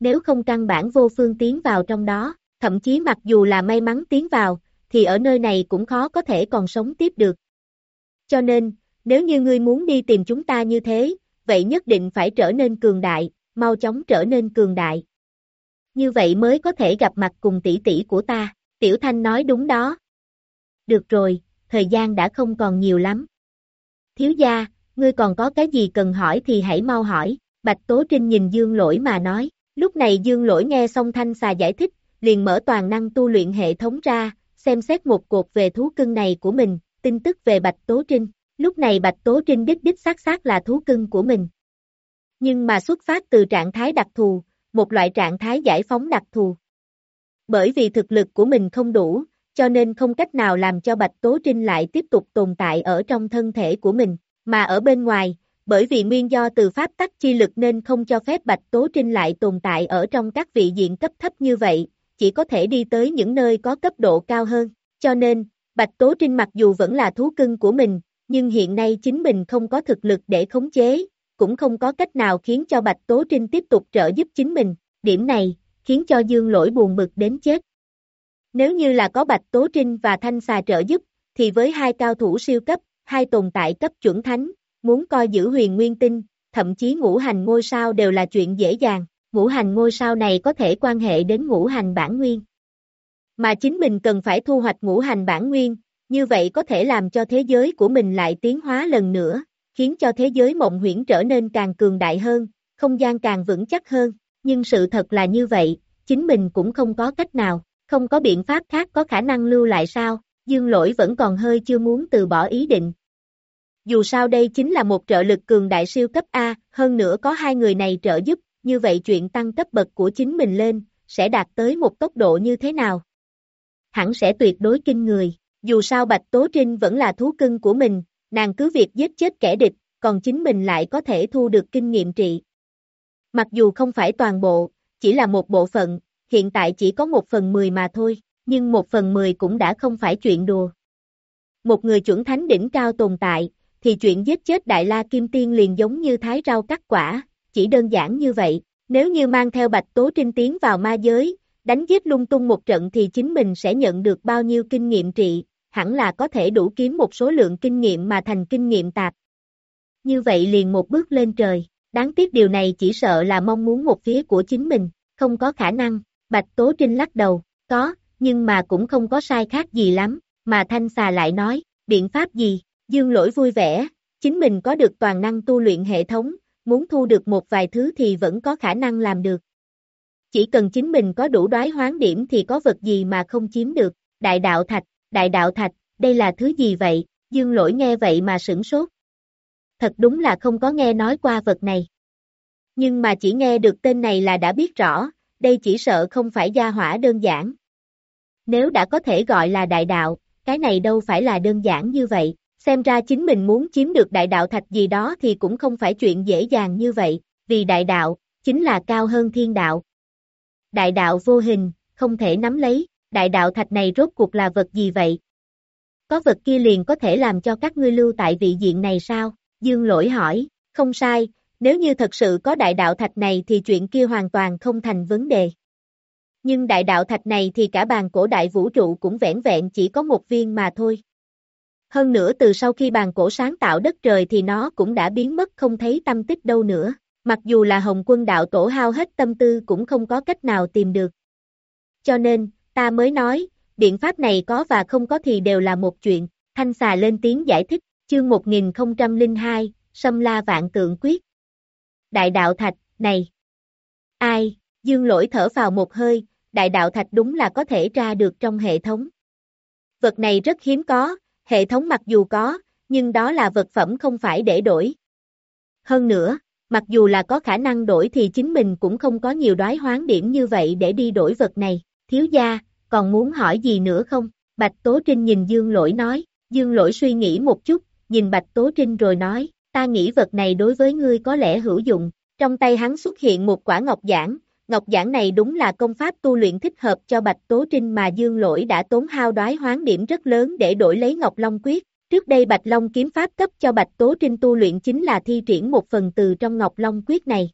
Nếu không căn bản vô phương tiến vào trong đó, thậm chí mặc dù là may mắn tiến vào, thì ở nơi này cũng khó có thể còn sống tiếp được. Cho nên, nếu như ngươi muốn đi tìm chúng ta như thế, vậy nhất định phải trở nên cường đại, mau chóng trở nên cường đại. Như vậy mới có thể gặp mặt cùng tỷ tỷ của ta, Tiểu Thanh nói đúng đó. Được rồi, thời gian đã không còn nhiều lắm. Thiếu gia, ngươi còn có cái gì cần hỏi thì hãy mau hỏi, Bạch Tố Trinh nhìn Dương Lỗi mà nói, lúc này Dương Lỗi nghe xong Thanh xà giải thích, liền mở toàn năng tu luyện hệ thống ra, xem xét một cuộc về thú cưng này của mình, tin tức về Bạch Tố Trinh, lúc này Bạch Tố Trinh đích đích xác xác là thú cưng của mình. Nhưng mà xuất phát từ trạng thái đặc thù, một loại trạng thái giải phóng đặc thù. Bởi vì thực lực của mình không đủ, cho nên không cách nào làm cho Bạch Tố Trinh lại tiếp tục tồn tại ở trong thân thể của mình, mà ở bên ngoài, bởi vì nguyên do từ pháp tắc chi lực nên không cho phép Bạch Tố Trinh lại tồn tại ở trong các vị diện cấp thấp như vậy, chỉ có thể đi tới những nơi có cấp độ cao hơn, cho nên, Bạch Tố Trinh mặc dù vẫn là thú cưng của mình, nhưng hiện nay chính mình không có thực lực để khống chế, cũng không có cách nào khiến cho Bạch Tố Trinh tiếp tục trợ giúp chính mình, điểm này, khiến cho Dương Lỗi buồn bực đến chết. Nếu như là có Bạch Tố Trinh và Thanh Xà trợ giúp, thì với hai cao thủ siêu cấp, hai tồn tại cấp chuẩn thánh, muốn coi giữ huyền nguyên tinh, thậm chí ngũ hành ngôi sao đều là chuyện dễ dàng, ngũ hành ngôi sao này có thể quan hệ đến ngũ hành bản nguyên. Mà chính mình cần phải thu hoạch ngũ hành bản nguyên, như vậy có thể làm cho thế giới của mình lại tiến hóa lần nữa, khiến cho thế giới mộng huyễn trở nên càng cường đại hơn, không gian càng vững chắc hơn, nhưng sự thật là như vậy, chính mình cũng không có cách nào, không có biện pháp khác có khả năng lưu lại sao, dương lỗi vẫn còn hơi chưa muốn từ bỏ ý định. Dù sao đây chính là một trợ lực cường đại siêu cấp A, hơn nữa có hai người này trợ giúp, như vậy chuyện tăng cấp bậc của chính mình lên, sẽ đạt tới một tốc độ như thế nào? Hẳn sẽ tuyệt đối kinh người, dù sao Bạch Tố Trinh vẫn là thú cưng của mình, nàng cứ việc giết chết kẻ địch, còn chính mình lại có thể thu được kinh nghiệm trị. Mặc dù không phải toàn bộ, chỉ là một bộ phận, hiện tại chỉ có một phần mười mà thôi, nhưng một phần mười cũng đã không phải chuyện đùa. Một người chuẩn thánh đỉnh cao tồn tại, thì chuyện giết chết Đại La Kim Tiên liền giống như thái rau cắt quả, chỉ đơn giản như vậy, nếu như mang theo Bạch Tố Trinh tiến vào ma giới, đánh giết lung tung một trận thì chính mình sẽ nhận được bao nhiêu kinh nghiệm trị, hẳn là có thể đủ kiếm một số lượng kinh nghiệm mà thành kinh nghiệm tạp. Như vậy liền một bước lên trời, đáng tiếc điều này chỉ sợ là mong muốn một phía của chính mình, không có khả năng, Bạch Tố Trinh lắc đầu, có, nhưng mà cũng không có sai khác gì lắm, mà Thanh Xà lại nói, biện pháp gì, dương lỗi vui vẻ, chính mình có được toàn năng tu luyện hệ thống, muốn thu được một vài thứ thì vẫn có khả năng làm được. Chỉ cần chính mình có đủ đoái hoán điểm thì có vật gì mà không chiếm được, đại đạo thạch, đại đạo thạch, đây là thứ gì vậy, dương lỗi nghe vậy mà sửng sốt. Thật đúng là không có nghe nói qua vật này. Nhưng mà chỉ nghe được tên này là đã biết rõ, đây chỉ sợ không phải gia hỏa đơn giản. Nếu đã có thể gọi là đại đạo, cái này đâu phải là đơn giản như vậy, xem ra chính mình muốn chiếm được đại đạo thạch gì đó thì cũng không phải chuyện dễ dàng như vậy, vì đại đạo, chính là cao hơn thiên đạo. Đại đạo vô hình, không thể nắm lấy, đại đạo thạch này rốt cuộc là vật gì vậy? Có vật kia liền có thể làm cho các ngươi lưu tại vị diện này sao? Dương lỗi hỏi, không sai, nếu như thật sự có đại đạo thạch này thì chuyện kia hoàn toàn không thành vấn đề. Nhưng đại đạo thạch này thì cả bàn cổ đại vũ trụ cũng vẻn vẹn chỉ có một viên mà thôi. Hơn nữa từ sau khi bàn cổ sáng tạo đất trời thì nó cũng đã biến mất không thấy tâm tích đâu nữa. Mặc dù là hồng quân đạo tổ hao hết tâm tư cũng không có cách nào tìm được. Cho nên, ta mới nói, biện pháp này có và không có thì đều là một chuyện. Thanh xà lên tiếng giải thích, chương 1002, Sâm La Vạn Tượng Quyết. Đại đạo thạch, này. Ai, dương lỗi thở vào một hơi, đại đạo thạch đúng là có thể ra được trong hệ thống. Vật này rất hiếm có, hệ thống mặc dù có, nhưng đó là vật phẩm không phải để đổi. Hơn nữa, mặc dù là có khả năng đổi thì chính mình cũng không có nhiều đoái hoán điểm như vậy để đi đổi vật này. Thiếu gia, còn muốn hỏi gì nữa không? Bạch Tố Trinh nhìn Dương Lỗi nói, Dương Lỗi suy nghĩ một chút, nhìn Bạch Tố Trinh rồi nói, ta nghĩ vật này đối với ngươi có lẽ hữu dụng. Trong tay hắn xuất hiện một quả ngọc giản, ngọc giản này đúng là công pháp tu luyện thích hợp cho Bạch Tố Trinh mà Dương Lỗi đã tốn hao đoái hoán điểm rất lớn để đổi lấy Ngọc Long Quyết. Trước đây Bạch Long kiếm pháp cấp cho Bạch Tố Trinh tu luyện chính là thi triển một phần từ trong Ngọc Long Quyết này.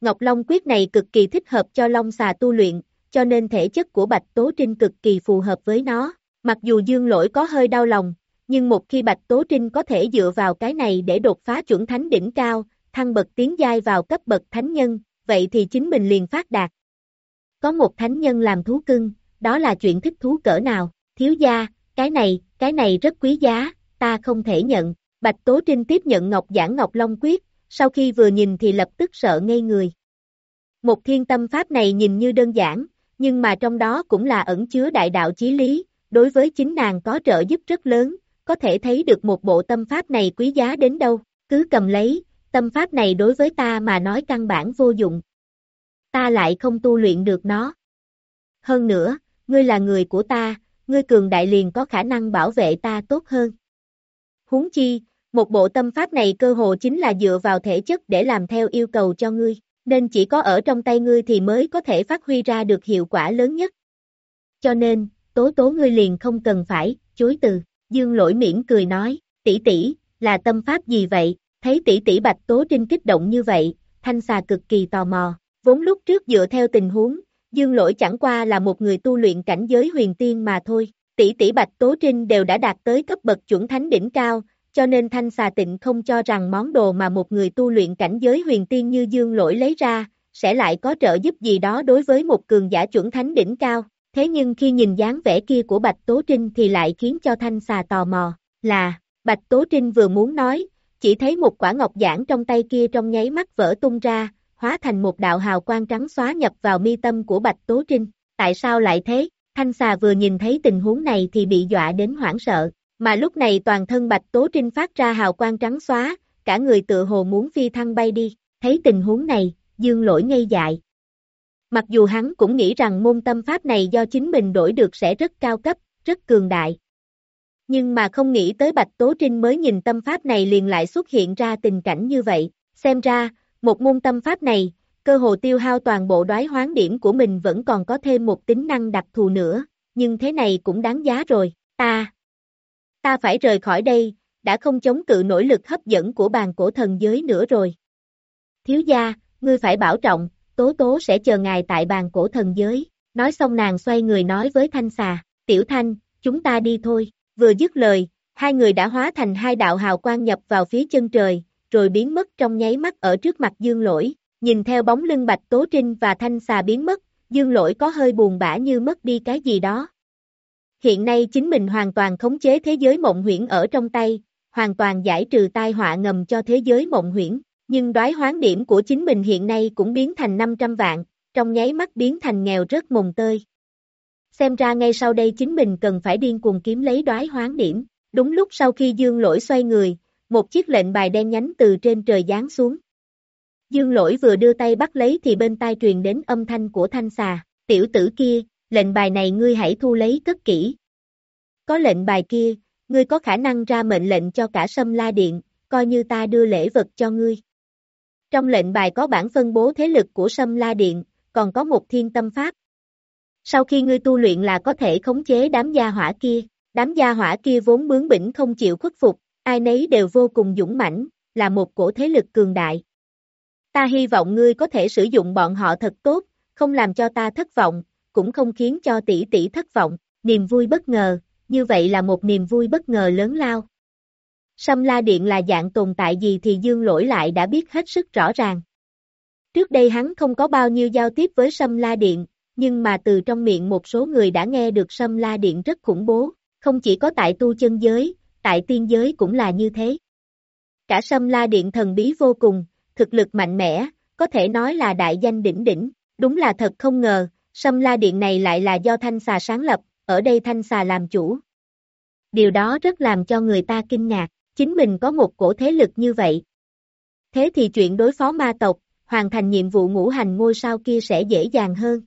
Ngọc Long Quyết này cực kỳ thích hợp cho Long xà tu luyện, cho nên thể chất của Bạch Tố Trinh cực kỳ phù hợp với nó. Mặc dù Dương Lỗi có hơi đau lòng, nhưng một khi Bạch Tố Trinh có thể dựa vào cái này để đột phá chuẩn thánh đỉnh cao, thăng bậc tiến giai vào cấp bậc thánh nhân, vậy thì chính mình liền phát đạt. Có một thánh nhân làm thú cưng, đó là chuyện thích thú cỡ nào, thiếu gia, cái này, cái này rất quý giá, ta không thể nhận. Bạch Tố Trinh tiếp nhận Ngọc Giảng Ngọc Long Quyết, sau khi vừa nhìn thì lập tức sợ ngây người. Một thiên tâm pháp này nhìn như đơn giản, nhưng mà trong đó cũng là ẩn chứa đại đạo chí lý, đối với chính nàng có trợ giúp rất lớn, có thể thấy được một bộ tâm pháp này quý giá đến đâu, cứ cầm lấy, tâm pháp này đối với ta mà nói căn bản vô dụng. Ta lại không tu luyện được nó. Hơn nữa, ngươi là người của ta, ngươi cường đại liền có khả năng bảo vệ ta tốt hơn. Huống chi, một bộ tâm pháp này cơ hồ chính là dựa vào thể chất để làm theo yêu cầu cho ngươi, nên chỉ có ở trong tay ngươi thì mới có thể phát huy ra được hiệu quả lớn nhất. Cho nên, tố tố ngươi liền không cần phải, chối từ, dương lỗi miễn cười nói, tỷ tỷ, là tâm pháp gì vậy, thấy tỷ tỷ bạch tố trinh kích động như vậy, thanh xà cực kỳ tò mò, vốn lúc trước dựa theo tình huống, dương lỗi chẳng qua là một người tu luyện cảnh giới huyền tiên mà thôi, tỷ tỷ bạch tố trinh đều đã đạt tới cấp bậc chuẩn thánh đỉnh cao, cho nên thanh xà tịnh không cho rằng món đồ mà một người tu luyện cảnh giới huyền tiên như dương lỗi lấy ra, sẽ lại có trợ giúp gì đó đối với một cường giả chuẩn thánh đỉnh cao. Thế nhưng khi nhìn dáng vẻ kia của Bạch Tố Trinh thì lại khiến cho thanh xà tò mò, là, Bạch Tố Trinh vừa muốn nói, chỉ thấy một quả ngọc giản trong tay kia trong nháy mắt vỡ tung ra, hóa thành một đạo hào quang trắng xóa nhập vào mi tâm của Bạch Tố Trinh. Tại sao lại thế? Thanh xà vừa nhìn thấy tình huống này thì bị dọa đến hoảng sợ, mà lúc này toàn thân Bạch Tố Trinh phát ra hào quang trắng xóa, cả người tự hồ muốn phi thăng bay đi, thấy tình huống này, dương lỗi ngây dại. Mặc dù hắn cũng nghĩ rằng môn tâm pháp này do chính mình đổi được sẽ rất cao cấp, rất cường đại. Nhưng mà không nghĩ tới Bạch Tố Trinh mới nhìn tâm pháp này liền lại xuất hiện ra tình cảnh như vậy, xem ra, một môn tâm pháp này, cơ hồ tiêu hao toàn bộ đoái hoán điểm của mình vẫn còn có thêm một tính năng đặc thù nữa, nhưng thế này cũng đáng giá rồi, ta, ta phải rời khỏi đây, đã không chống cự nỗ lực hấp dẫn của bàn cổ thần giới nữa rồi. Thiếu gia, ngươi phải bảo trọng, tố tố sẽ chờ ngài tại bàn cổ thần giới, nói xong nàng xoay người nói với thanh xà, tiểu thanh, chúng ta đi thôi, vừa dứt lời, hai người đã hóa thành hai đạo hào quang nhập vào phía chân trời, rồi biến mất trong nháy mắt ở trước mặt dương lỗi, nhìn theo bóng lưng bạch tố trinh và thanh xà biến mất, dương lỗi có hơi buồn bã như mất đi cái gì đó. Hiện nay chính mình hoàn toàn khống chế thế giới mộng huyễn ở trong tay, hoàn toàn giải trừ tai họa ngầm cho thế giới mộng huyễn, nhưng đoái hoán điểm của chính mình hiện nay cũng biến thành 500 vạn, trong nháy mắt biến thành nghèo rất mồng tơi. Xem ra ngay sau đây chính mình cần phải điên cuồng kiếm lấy đoái hoán điểm, đúng lúc sau khi dương lỗi xoay người, một chiếc lệnh bài đen nhánh từ trên trời giáng xuống. Dương lỗi vừa đưa tay bắt lấy thì bên tai truyền đến âm thanh của thanh xà, tiểu tử kia, lệnh bài này ngươi hãy thu lấy cất kỹ. Có lệnh bài kia, ngươi có khả năng ra mệnh lệnh cho cả sâm la điện, coi như ta đưa lễ vật cho ngươi. Trong lệnh bài có bản phân bố thế lực của Sâm La Điện, còn có một thiên tâm pháp. Sau khi ngươi tu luyện là có thể khống chế đám gia hỏa kia, đám gia hỏa kia vốn bướng bỉnh không chịu khuất phục, ai nấy đều vô cùng dũng mãnh, là một cổ thế lực cường đại. Ta hy vọng ngươi có thể sử dụng bọn họ thật tốt, không làm cho ta thất vọng, cũng không khiến cho tỷ tỷ thất vọng, niềm vui bất ngờ, như vậy là một niềm vui bất ngờ lớn lao. Sâm La Điện là dạng tồn tại gì thì Dương Lỗi lại đã biết hết sức rõ ràng. Trước đây hắn không có bao nhiêu giao tiếp với Sâm La Điện, nhưng mà từ trong miệng một số người đã nghe được Sâm La Điện rất khủng bố, không chỉ có tại tu chân giới, tại tiên giới cũng là như thế. Cả Sâm La Điện thần bí vô cùng, thực lực mạnh mẽ, có thể nói là đại danh đỉnh đỉnh, đúng là thật không ngờ, Sâm La Điện này lại là do Thanh Xà sáng lập, ở đây Thanh Xà làm chủ. Điều đó rất làm cho người ta kinh ngạc chính mình có một cổ thế lực như vậy. Thế thì chuyện đối phó ma tộc, hoàn thành nhiệm vụ ngũ hành ngôi sao kia sẽ dễ dàng hơn.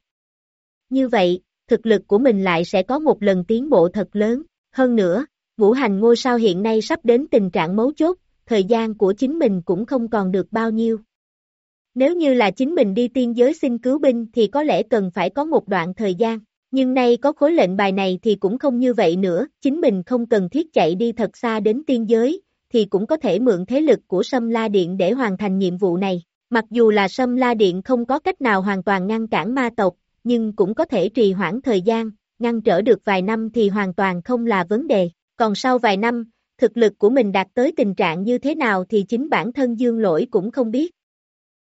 Như vậy, thực lực của mình lại sẽ có một lần tiến bộ thật lớn, hơn nữa, ngũ hành ngôi sao hiện nay sắp đến tình trạng mấu chốt, thời gian của chính mình cũng không còn được bao nhiêu. Nếu như là chính mình đi tiên giới xin cứu binh thì có lẽ cần phải có một đoạn thời gian, nhưng nay có khối lệnh bài này thì cũng không như vậy nữa, chính mình không cần thiết chạy đi thật xa đến tiên giới, thì cũng có thể mượn thế lực của Sâm La Điện để hoàn thành nhiệm vụ này. Mặc dù là Sâm La Điện không có cách nào hoàn toàn ngăn cản ma tộc, nhưng cũng có thể trì hoãn thời gian, ngăn trở được vài năm thì hoàn toàn không là vấn đề. Còn sau vài năm, thực lực của mình đạt tới tình trạng như thế nào thì chính bản thân Dương Lỗi cũng không biết.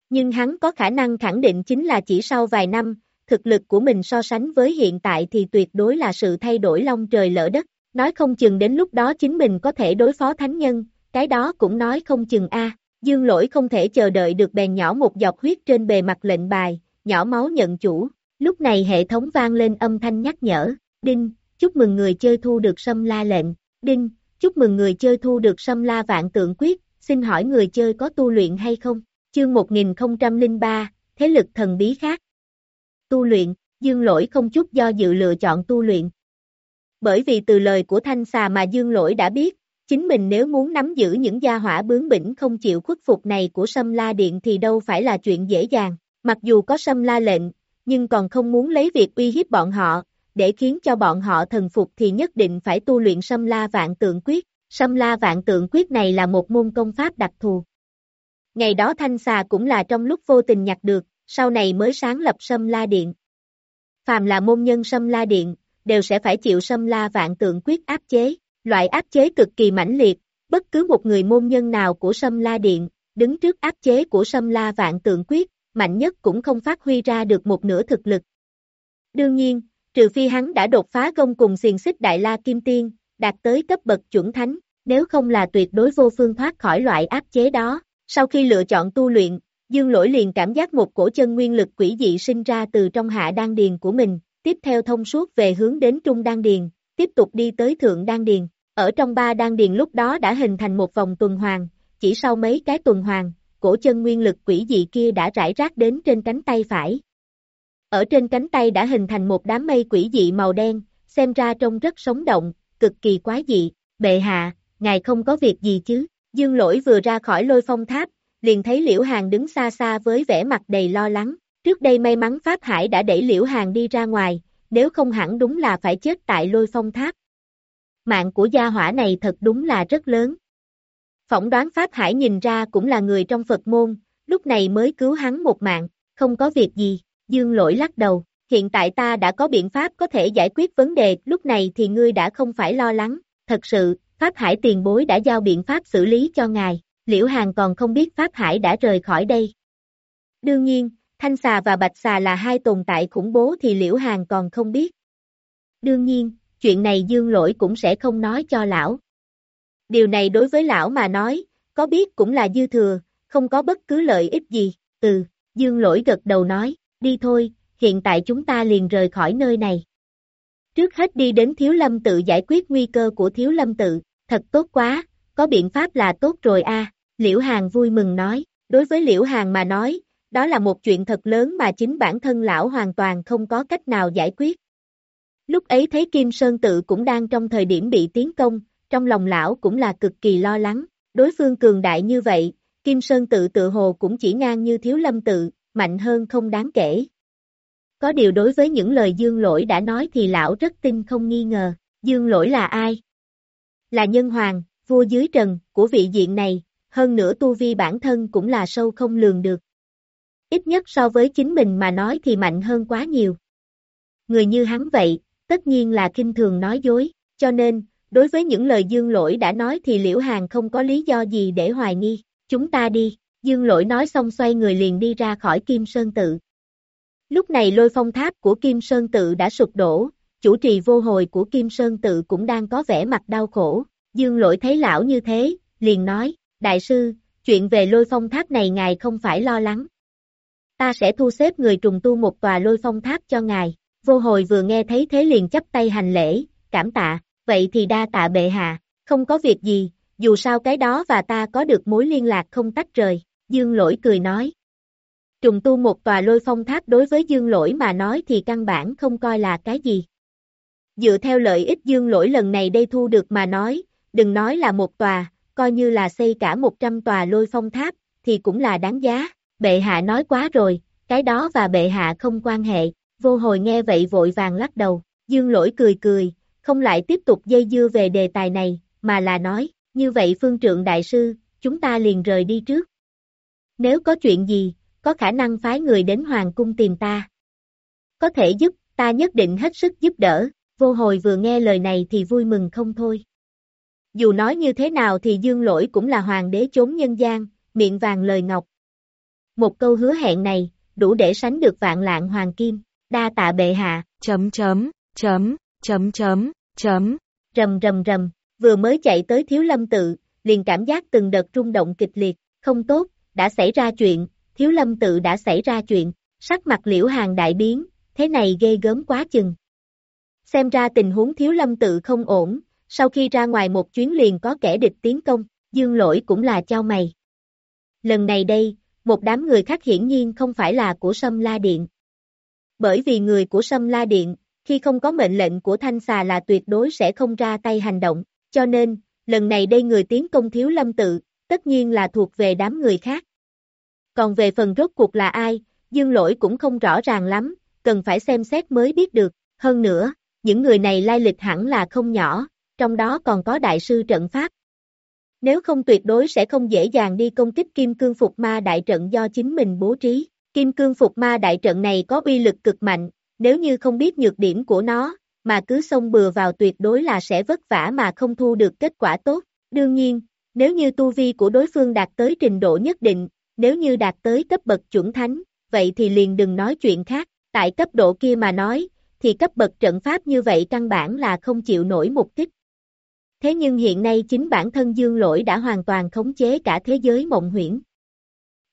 Nhưng hắn có khả năng khẳng định chính là chỉ sau vài năm, thực lực của mình so sánh với hiện tại thì tuyệt đối là sự thay đổi long trời lỡ đất. Nói không chừng đến lúc đó chính mình có thể đối phó thánh nhân, cái đó cũng nói không chừng a. Dương lỗi không thể chờ đợi được bèn nhỏ một giọt huyết trên bề mặt lệnh bài, nhỏ máu nhận chủ. Lúc này hệ thống vang lên âm thanh nhắc nhở, Đinh, chúc mừng người chơi thu được sâm la lệnh, Đinh, chúc mừng người chơi thu được sâm la vạn tượng quyết, xin hỏi người chơi có tu luyện hay không? Chương 1003, Thế lực thần bí khác. Tu luyện, dương lỗi không chút do dự lựa chọn tu luyện. Bởi vì từ lời của thanh xà mà dương lỗi đã biết, chính mình nếu muốn nắm giữ những gia hỏa bướng bỉnh không chịu khuất phục này của Sâm La Điện thì đâu phải là chuyện dễ dàng, mặc dù có Sâm La lệnh, nhưng còn không muốn lấy việc uy hiếp bọn họ, để khiến cho bọn họ thần phục thì nhất định phải tu luyện Sâm La Vạn Tượng Quyết, Sâm La Vạn Tượng Quyết này là một môn công pháp đặc thù. Ngày đó Thanh Xà cũng là trong lúc vô tình nhặt được, sau này mới sáng lập Sâm La Điện. Phàm là môn nhân Sâm La Điện, đều sẽ phải chịu Sâm La Vạn Tượng Quyết áp chế, loại áp chế cực kỳ mãnh liệt, bất cứ một người môn nhân nào của Sâm La Điện, đứng trước áp chế của Sâm La Vạn Tượng Quyết, mạnh nhất cũng không phát huy ra được một nửa thực lực. Đương nhiên, trừ phi hắn đã đột phá gông cùng xiềng xích Đại La Kim Tiên, đạt tới cấp bậc chuẩn thánh, nếu không là tuyệt đối vô phương thoát khỏi loại áp chế đó. Sau khi lựa chọn tu luyện, Dương Lỗi liền cảm giác một cổ chân nguyên lực quỷ dị sinh ra từ trong hạ đan điền của mình, tiếp theo thông suốt về hướng đến trung đan điền, tiếp tục đi tới thượng đan điền. Ở trong ba đan điền lúc đó đã hình thành một vòng tuần hoàn, chỉ sau mấy cái tuần hoàn, cổ chân nguyên lực quỷ dị kia đã rải rác đến trên cánh tay phải. Ở trên cánh tay đã hình thành một đám mây quỷ dị màu đen, xem ra trông rất sống động, cực kỳ quái dị, bệ hạ, ngài không có việc gì chứ, dương lỗi vừa ra khỏi lôi phong tháp, liền thấy Liễu Hàng đứng xa xa với vẻ mặt đầy lo lắng, trước đây may mắn Pháp Hải đã đẩy Liễu Hàng đi ra ngoài, nếu không hẳn đúng là phải chết tại lôi phong tháp. Mạng của gia hỏa này thật đúng là rất lớn. Phỏng đoán Pháp Hải nhìn ra cũng là người trong Phật môn, lúc này mới cứu hắn một mạng, không có việc gì, dương lỗi lắc đầu, hiện tại ta đã có biện pháp có thể giải quyết vấn đề, lúc này thì ngươi đã không phải lo lắng, thật sự, Pháp Hải tiền bối đã giao biện pháp xử lý cho ngài, Liễu Hàng còn không biết Pháp Hải đã rời khỏi đây. Đương nhiên, Thanh Xà và Bạch Xà là hai tồn tại khủng bố thì Liễu Hàng còn không biết. Đương nhiên, chuyện này Dương Lỗi cũng sẽ không nói cho lão. Điều này đối với lão mà nói, có biết cũng là dư thừa, không có bất cứ lợi ích gì, ừ, Dương Lỗi gật đầu nói, đi thôi, hiện tại chúng ta liền rời khỏi nơi này. Trước hết đi đến Thiếu Lâm tự giải quyết nguy cơ của Thiếu Lâm tự, thật tốt quá, có biện pháp là tốt rồi a. Liễu Hàng vui mừng nói, đối với Liễu Hàng mà nói, đó là một chuyện thật lớn mà chính bản thân lão hoàn toàn không có cách nào giải quyết. Lúc ấy thấy Kim Sơn tự cũng đang trong thời điểm bị tiến công, trong lòng lão cũng là cực kỳ lo lắng, đối phương cường đại như vậy, Kim Sơn tự tự hồ cũng chỉ ngang như thiếu lâm tự, mạnh hơn không đáng kể. Có điều đối với những lời Dương Lỗi đã nói thì lão rất tin không nghi ngờ, Dương Lỗi là ai? Là nhân hoàng, vua dưới trần, của vị diện này, hơn nữa tu vi bản thân cũng là sâu không lường được. Ít nhất so với chính mình mà nói thì mạnh hơn quá nhiều. Người như hắn vậy, tất nhiên là kinh thường nói dối, cho nên, đối với những lời dương lỗi đã nói thì liễu hàng không có lý do gì để hoài nghi, chúng ta đi, dương lỗi nói xong xoay người liền đi ra khỏi Kim Sơn Tự. Lúc này lôi phong tháp của Kim Sơn Tự đã sụp đổ, chủ trì vô hồi của Kim Sơn Tự cũng đang có vẻ mặt đau khổ, dương lỗi thấy lão như thế, liền nói, đại sư, chuyện về lôi phong tháp này ngài không phải lo lắng. Ta sẽ thu xếp người trùng tu một tòa lôi phong tháp cho ngài, vô hồi vừa nghe thấy thế liền chấp tay hành lễ, cảm tạ, vậy thì đa tạ bệ hạ, không có việc gì, dù sao cái đó và ta có được mối liên lạc không tách rời, dương lỗi cười nói. Trùng tu một tòa lôi phong tháp đối với dương lỗi mà nói thì căn bản không coi là cái gì. Dựa theo lợi ích dương lỗi lần này đây thu được mà nói, đừng nói là một tòa, coi như là xây cả 100 tòa lôi phong tháp, thì cũng là đáng giá. Bệ hạ nói quá rồi, cái đó và bệ hạ không quan hệ. Vô hồi nghe vậy vội vàng lắc đầu, dương lỗi cười cười, không lại tiếp tục dây dưa về đề tài này, mà là nói, như vậy phương trượng đại sư, chúng ta liền rời đi trước. Nếu có chuyện gì, có khả năng phái người đến hoàng cung tìm ta. Có thể giúp, ta nhất định hết sức giúp đỡ, vô hồi vừa nghe lời này thì vui mừng không thôi. Dù nói như thế nào thì dương lỗi cũng là hoàng đế chốn nhân gian, miệng vàng lời ngọc. Một câu hứa hẹn này, đủ để sánh được vạn lạng hoàng kim, đa tạ bệ hạ. Chấm chấm, chấm, chấm chấm, chấm. Rầm rầm rầm, vừa mới chạy tới thiếu lâm tự, liền cảm giác từng đợt rung động kịch liệt, không tốt, đã xảy ra chuyện, thiếu lâm tự đã xảy ra chuyện, sắc mặt liễu hàng đại biến, thế này ghê gớm quá chừng. Xem ra tình huống thiếu lâm tự không ổn, sau khi ra ngoài một chuyến liền có kẻ địch tiến công, dương lỗi cũng là trao mày. Lần này đây, một đám người khác hiển nhiên không phải là của Sâm La Điện. Bởi vì người của Sâm La Điện, khi không có mệnh lệnh của Thanh Xà là tuyệt đối sẽ không ra tay hành động, cho nên, lần này đây người tiến công thiếu lâm tự, tất nhiên là thuộc về đám người khác. Còn về phần rốt cuộc là ai, dương lỗi cũng không rõ ràng lắm, cần phải xem xét mới biết được, hơn nữa, những người này lai lịch hẳn là không nhỏ, trong đó còn có đại sư trận pháp. Nếu không tuyệt đối sẽ không dễ dàng đi công kích kim cương phục ma đại trận do chính mình bố trí. Kim cương phục ma đại trận này có uy lực cực mạnh, nếu như không biết nhược điểm của nó, mà cứ xông bừa vào tuyệt đối là sẽ vất vả mà không thu được kết quả tốt. Đương nhiên, nếu như tu vi của đối phương đạt tới trình độ nhất định, nếu như đạt tới cấp bậc chuẩn thánh, vậy thì liền đừng nói chuyện khác, tại cấp độ kia mà nói, thì cấp bậc trận pháp như vậy căn bản là không chịu nổi một kích. Thế nhưng hiện nay chính bản thân dương lỗi đã hoàn toàn khống chế cả thế giới mộng huyễn.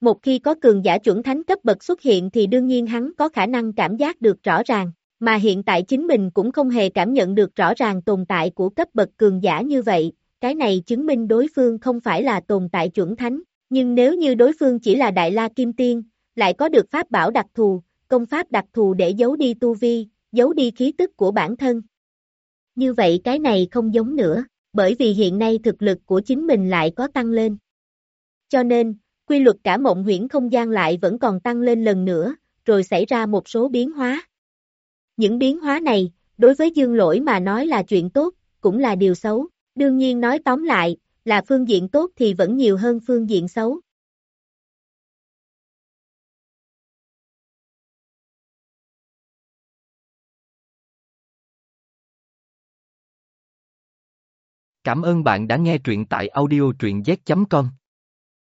Một khi có cường giả chuẩn thánh cấp bậc xuất hiện thì đương nhiên hắn có khả năng cảm giác được rõ ràng, mà hiện tại chính mình cũng không hề cảm nhận được rõ ràng tồn tại của cấp bậc cường giả như vậy, cái này chứng minh đối phương không phải là tồn tại chuẩn thánh, nhưng nếu như đối phương chỉ là Đại La Kim Tiên, lại có được pháp bảo đặc thù, công pháp đặc thù để giấu đi tu vi, giấu đi khí tức của bản thân. Như vậy cái này không giống nữa, bởi vì hiện nay thực lực của chính mình lại có tăng lên. Cho nên, quy luật cả mộng huyễn không gian lại vẫn còn tăng lên lần nữa, rồi xảy ra một số biến hóa. Những biến hóa này, đối với dương lỗi mà nói là chuyện tốt, cũng là điều xấu, đương nhiên nói tóm lại, là phương diện tốt thì vẫn nhiều hơn phương diện xấu. Cảm ơn bạn đã nghe truyện tại audiotruyenz.com.